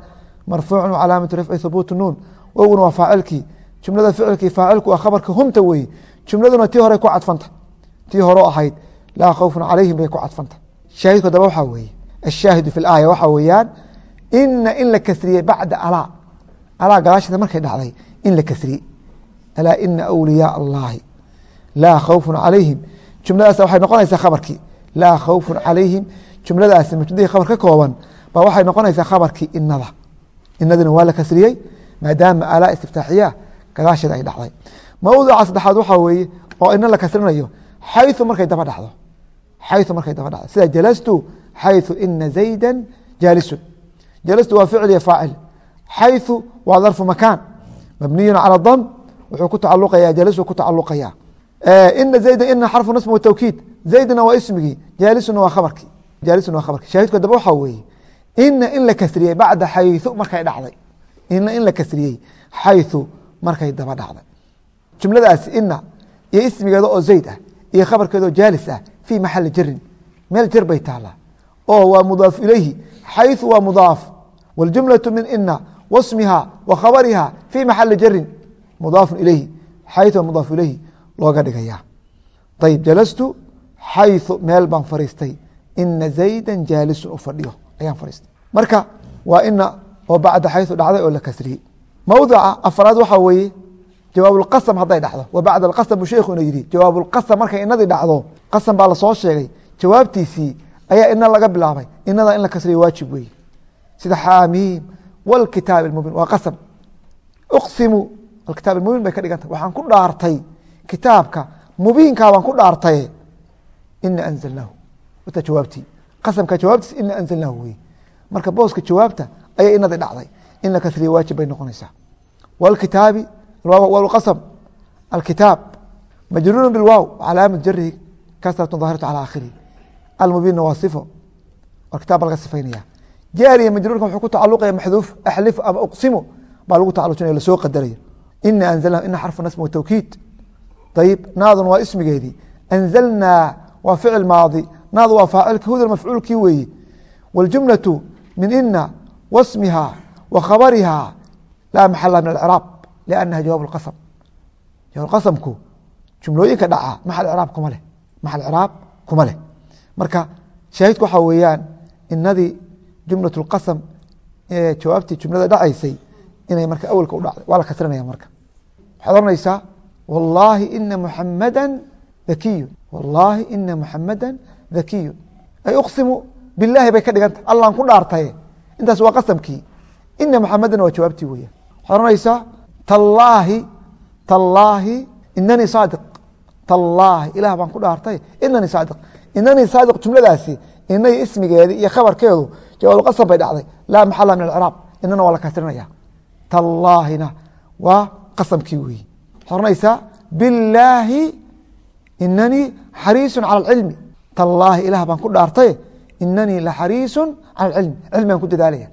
A: marfuucu calaamatu rafci hubuutu nuun owguna waa faacilkii jumlada ficilkii faacilku waa khabarka humta weeye jumladuna tii hore ku cadfanta tii horo ahayd laa khawfun calayhim bay ku cadfanta shaahidku adaba waxaa weeye ashaahidu fi laaya waxaa weeyaan ina in la kasriyey bacda alaa alaa gadaasheeda markay dhacday in la kasriyey alaa ina awliyaa allahi laa khawfun calayhim jumladaas waxay noqonaysaa khabarkii laa khawfun calayhim jumladaasi mubtadihii khabar ka kooban ba waxay noqonaysaa khabarkii inada inadina waa la kasriyey maadaama alaa istiftaaxiya gadaasheeda ay dhacday. Mawduca saddexaad waxaa weeye oo ina la kasrinayo xayu markay daba dhacdo. Xayu markay daba dhacdo. Sida jalastu xayu ina zayda jaalisun. Jalastu waa ficil iyo faacil. Xayu waa darfu makaan. Mabniyu calى dam wuxuu ku tacaluqaya jaalisu ku tacaluqaya ina zayda ina xarfu nasb wa zaydna waa ismigii jaalisuna waa khabarkii jaalisuna waa khabarkii shahidku daba waxaa weeye ina in la kasriyey bacda xayu markay dhacday. Ina in la kasriyey xayu markay daba dhacday. Jumladaasi ina iyo ismigeeda oo zayd ah iyo khabarkeeda oo jaalis ah fii maxali jarin meel jer bay taalaa oo waa mudaaf ilayhi xayu waa mudaaf. Wاljumlaة min ina wasmiha wa khabariha fii maxali jarin mudaafu ilayhi. Xayu mudaaf ilayhi looga dhigaya ayb jalastu xayu meel baan fariistay ina zayda jaalisun u fadhiyo. Ayaan fariistay marka waa ina oo bacda xayu dhacday oo la kasriyey mawdica afraad waxaa weeye jawaabulqasam hadday dhacdo. Wa bacda alqasam buu sheikhu yidhi jawaabulqasam markay inadii dhacdo qasam baa la soo sheegay. Jawaabtiisii ayaa ina laga bilaabay. Inada in la kasriyo waajib weeye. Sida xaamiim wاlkitaab اmubin waa qasam. Uqsimu alkitaab mubin bay ka dhigantah waxaan ku dhaartay kitaabka mubiinkaa baan ku dhaartay ina anzalnaahu wata jawaabtii qasamka jawaabtiis ina anzalnaahu wey marka booska jawaabta ayaa inadii dhacday in la kasriya waajib bay noqonaysaa wاlkitaabi wاlqasm alkitaab majruuru biwaaw calaamat jarihi kasratu daahiratu calى akhirihi almubiinna waa sifo waa kitaab ba laga sifaynaya jaariya majruurka wuxuu ku tacaluqaya maxduuf axlifu ama uqsimu baa lagu tacalujinaya lasoo qadarayo ina anzalna ina xarfu nasb wa tawkiid ayib naadun waa ismigeedii anzalnaa waa ficil maadi naadu waa faacilki hudan mafcuulkii weeye wاljumlaةu min ina wasmiha wa khabariha laa maxala min acraab liannaha jawaab اqasm jawaab qasamku jumlooyinka dhaca maxal craab kuma leh maxal craab kuma leh marka shaahidku waxaa weeyaan inadii jumlaة اqasm ee jawaabtii jumlada dhacaysay inay marka awelka u dhacday waa la kasrinaya marka waxaad oranaysaa wallaahi ina muxamada dhakiyu wallaahi ina muxamada dhakiyu ay uqsimu bilaahi bay ka dhiganta. Allaan ku dhaartaye. Intaas waa qasamkii. Ina muxamadana waa jawaabtii weya waxaad tallaahi tallaahi inanii saadiq. Tallaahi ilaah baan ku dhaartay inanii saadiq. Inanii saadiq jumladaasi inay ismigeedi iyo khabarkeedu jawaabqasam bay dhacday. Laa maxala min acraab inana waa la kasrinaya tallaahina waa qasamkii weyi waxaad oranaysaa bilaahi inanii xariisu cala alcilmi tallaahi ilaah baan ku dhaartay inanii la xariisu cala cilmi baan ku dadaalaya.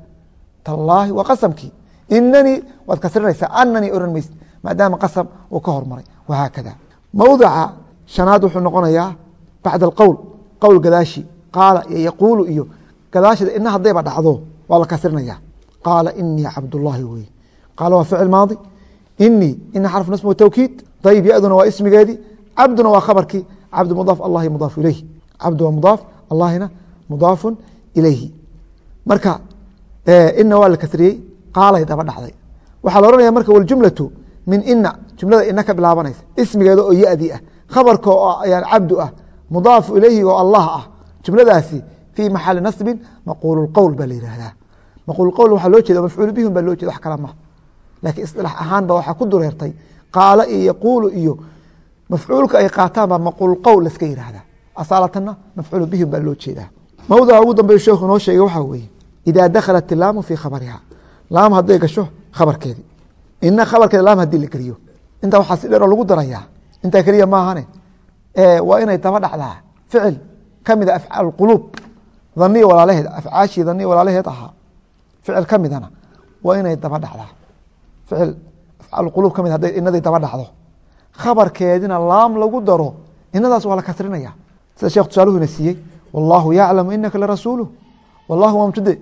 A: Tallaahi waa qasamkii. Inanii waad kasrinaysaa. Ananii ohan maysid. Maadaama qasam uu ka hormaray. Wahaakada mowdaca shanaad wuxuu noqonayaa bacda alqowl qowl gadaashi. Qaala iyo yaquulu iyo gadaashida ina haddayba dhacdo waa la kasrinaya qaala inii cabdullaahi weye qaala waa ficil maadi. Inii ina xarfu nasmu tawkiid. Dayib yaduna waa ismigeedii cabduna waa khabarkii. Cabdu mudaaf allahi mudaaf ilayh cabdu waa mudaaf allahina mudaafun ilayhi. Marka ina waa la kasriyey qaalay daba dhacday. Waxaa la ohanaya marka waljumlatu min ina jumlada ina ka bilaabanaysa. Ismigeeda oo yadi ah khabarka oo cabdu ah mudaafu ilayhi oo allah ah. Jumladaasi fii maxali nasbin maquul qowl baa la yihahdaa maquul waxaa loo jeeda mafcuul bihim baa loo jeeda wax kala maha laakiin isilaax ahaan waxaa ku dureertay. Qaalo iyo yaquulu iyo mafcuulka ay qaataan baa maquul laska yihahdaa asaalatana mafcuul bihim baa loo jeedaa mawdaca ugu dambeyu sheekhu inoo sheegay waxaa weeye idaa dakhalat ilaamu fii khabariha laam hadday gasho khabarkeedii ina khabarkeeda laam haddii la geliyo intaa waxaa si dheeroo lagu darayaa intaa keliya maahane waa inay daba dhacdaa ficil ka mida afcaal quluub dhaniya afcaashii dhaniya walaalaheed ahaa ficil ka midana waa inay daba dhacdaa ficil afcaal ka mid inaday daba dhacdo khabarkeedina laam lagu daro inadaas waa la kasrinaya sida sheekh tusaaluhuna siiyey wallaahu yaclamu inaka larasuuluh wallahu waa mubtade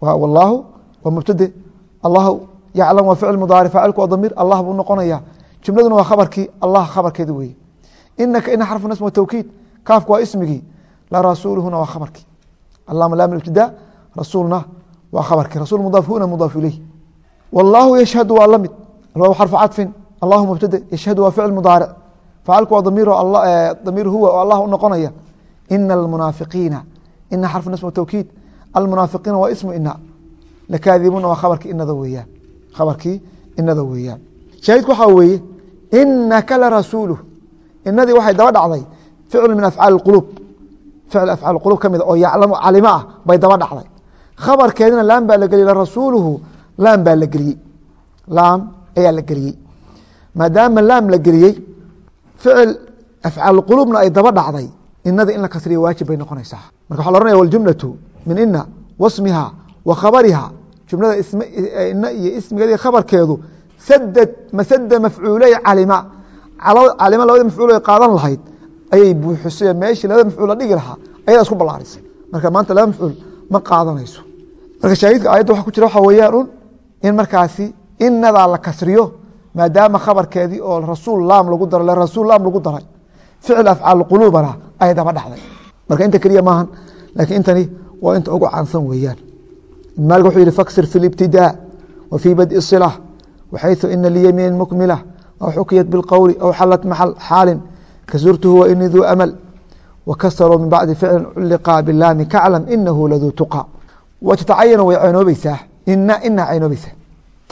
A: wallaahu waa mubtade allahu yaclam waa ficil mudaaric faacilku waa damiir allah buu noqonaya jumladuna waa khabarkii allah khabarkeedi weeye inaka ina xarfu nasm tawkiid kaafku waa ismigii. Larasuuluhuna waa khabarkii. Allama laam ibtidaa. Rasuulna waa khabarkii. Rasul mudaaf huna ilayh wallaahu yashhadu waa la mid. Alwaaw xarfu cadfin. Allahu mubtade yashhadu waa ficil mudaaric faacilku waa damiir huwa oo allah u noqonaya. Ina almunaafiqiina ina xarfu nasm tawkiid almunaafiqiina waa ismu ina lakaadibuuna waa khabarkii inada weeyaan. Khabarkii inada weeyaan. Shaahidku waxaa weeye inaka larasuuluh inadii waxay daba dhacday ficlu min afcaali quluub ficl afcaal quluub ka mida oo yaclamu calimo ah bay daba dhacday. Khabarkeedina laam baa la geliyey larasuuluhu laam baa la geliyey. Laam ayaa la geliyey. Maadaama laam la geliyey ficil afcaal quluubna ay daba dhacday inada in la kasriya waajib bay noqonaysaa. Marka waxa la ohanaya waljumlatu min ina wasmiha wa khabariha. Jumlada ina iyo ismigeeda khabarkeedu sadad masada mafcuuley calima calima labada mafcuul ay qaadan lahayd ayay buuxisay meeshii labada mafcuul la dhigi lahaa ayadaa isku ballaarisay marka maanta laba mafcuul ma qaadanayso. Marka shaahidka aayadda waxa ku jira waxa weeyaan un in markaasi inadaa la kasriyo maadaama khabarkeedii oo rasuul laam lagu daray rasuul laam lagu daray ficil afcaal quluubana ay daba dhacday. Marka inta keliya maahan laakiin intani waa inta ugu caansan weeyaan. Maalik wuxuu yihi faksir fi libtidaa wa fii bad'i silah waxayثu ina liyamiin mukmila aw xukiyat biاlqowli aw xalat maxal xaalin kasurtuhu wa ini duu amal wakasaruu min bacdi ficlin culliqaa bilaami kaclam inahu laduu tuqa watatacayan way caynoobaysaa ina ina caynoobaysaa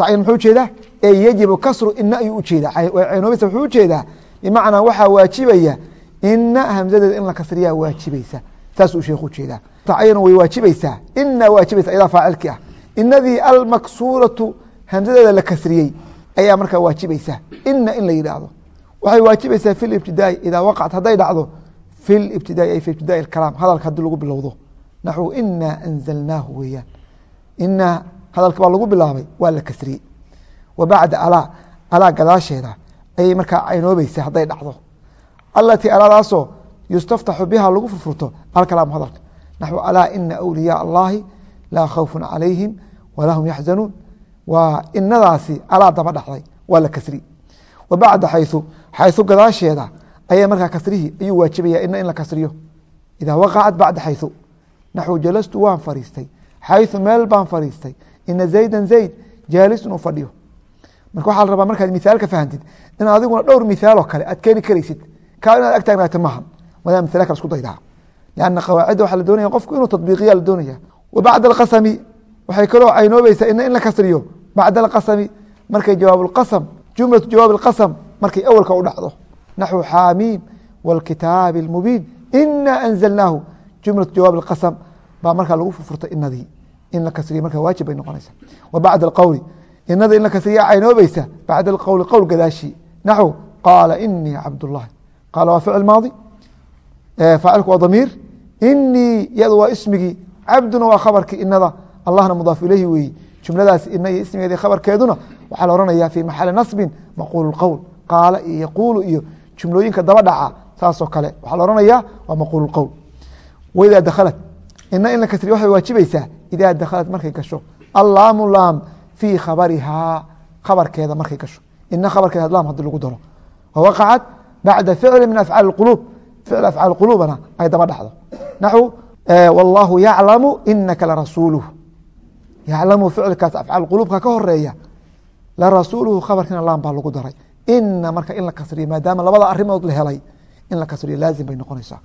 A: tacayan muxuu u jeedaa ee yajibu kasru ina ayuu u jeedaa way caynoobaysa wuxuu u jeedaa bimacnaa waxaa waajibaya ina hamzadeeda in la kasriyaa waajibaysa saasuu sheekhu u jeedaa tacayan way waajibaysaa ina waajibaysa ayadaa faacilkii ah. Inadii almaksuuratu hamzadeeda la kasriyey ayaa markaa waajibaysa ina in la yidhaahdo. Waxay waajibaysaa fi libtidaai idaa waqacat hadday dhacdo fi libtidaai ay fi ibtidaai kalaam hadalka haddii lagu bilowdo. Naxwu inaa anzalnaahu weeyaan. Inaa hadalka baa lagu bilaabay waa la kasriyey. Wa bacda alaa alaa gadaasheeda ayay markaa caynoobaysa hadday dhacdo. Alatii alaadaasoo yustaftaxu biha lagu furfurto alkalaam hadalka. Naxwu alaa ina awliyaa allahi laa khawfun calayhim walaa hum yaxzanuun waa inadaasi alaa daba dhacday waa la kasri wa bacda xayu xayu gadaasheeda ayaa markaa kasrihii ayuu waajibaya ina in la kasriyo. Idaa waqacat bacda xayu naxwu jalastu waan fariistay xayu meel baan fariistay ina zayda zayd jaalisun u fadhiyo marka waxaa la rabaa markaad miaalka fahamtid inaad adiguna dhowr miaaloo kale aad keeni karaysid kaa inaad ag maaha madaa miaal kale isku daydaa lianna qawaacidda waxaa la doonaya qofku inuu tadbiiqiya la doonaya wa alqasami waxay kaloo caynoobaysaa ina in la kasriyo bacda alqasami markay jawaabulqasam jumlatu jawaab alqasam markay awalka u dhacdo naxwu xaamiim wاlkitaabi اlmubiin ina anzalnaahu jumlatu jawaab alqasam baa markaa lagu furfurtay inadii in la kasriyo markaa waajib bay noqonaysa wa bacda alqowli inada in la kasriya caynoobaysa bacda alqowli qowl gadaashii naxw qaala inii cabdullahi. Qaala waa ficil maadi. Faacilku waa damiir. Inii yadu waa ismigii cabduna waa khabarkii inada allahna mudaaf ilayhi weeyi. Jumladaas ina iyo ismigeedi khabarkeeduna waxaa la ohanaya fii maxali nasbin maquulu qowl qaala iyo yaquulu iyo jumlooyinka daba dhaca saasoo kale waxaa la ohanaya waa maquulu qowl waidaa dakhalat ina in la kasriya waxay waajibaysaa idaa dakhalat markay gasho allaamu laam fii khabarihaa khabarkeeda markay gasho ina khabarkeeda laam haddii lagu daro wawaqacat bacda ficli min afcaali اquluub ficl afcaal quluubana ay daba dhacdo naxu wallaahu yaclamu inaka larasuuluh yaclamu ficilkaas afcaal quluubka ka horreeya larasuuluhu khabarkiina laam baa lagu daray ina marka in la kasriyo maadaama labada arimood la helay in la kasriyo laazim bay noqonaysaa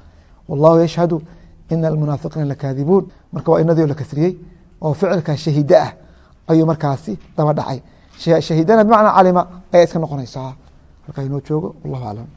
A: wallahu yashhadu ina almunaafiqiina lakaadibuun marka waa inadii la kasriyey oo ficilka shahida ah ayuu markaasi daba dhacay shahidana bimacnaa calima ayaa iska noqonaysaa halkaa inoo joogo wallahu aclam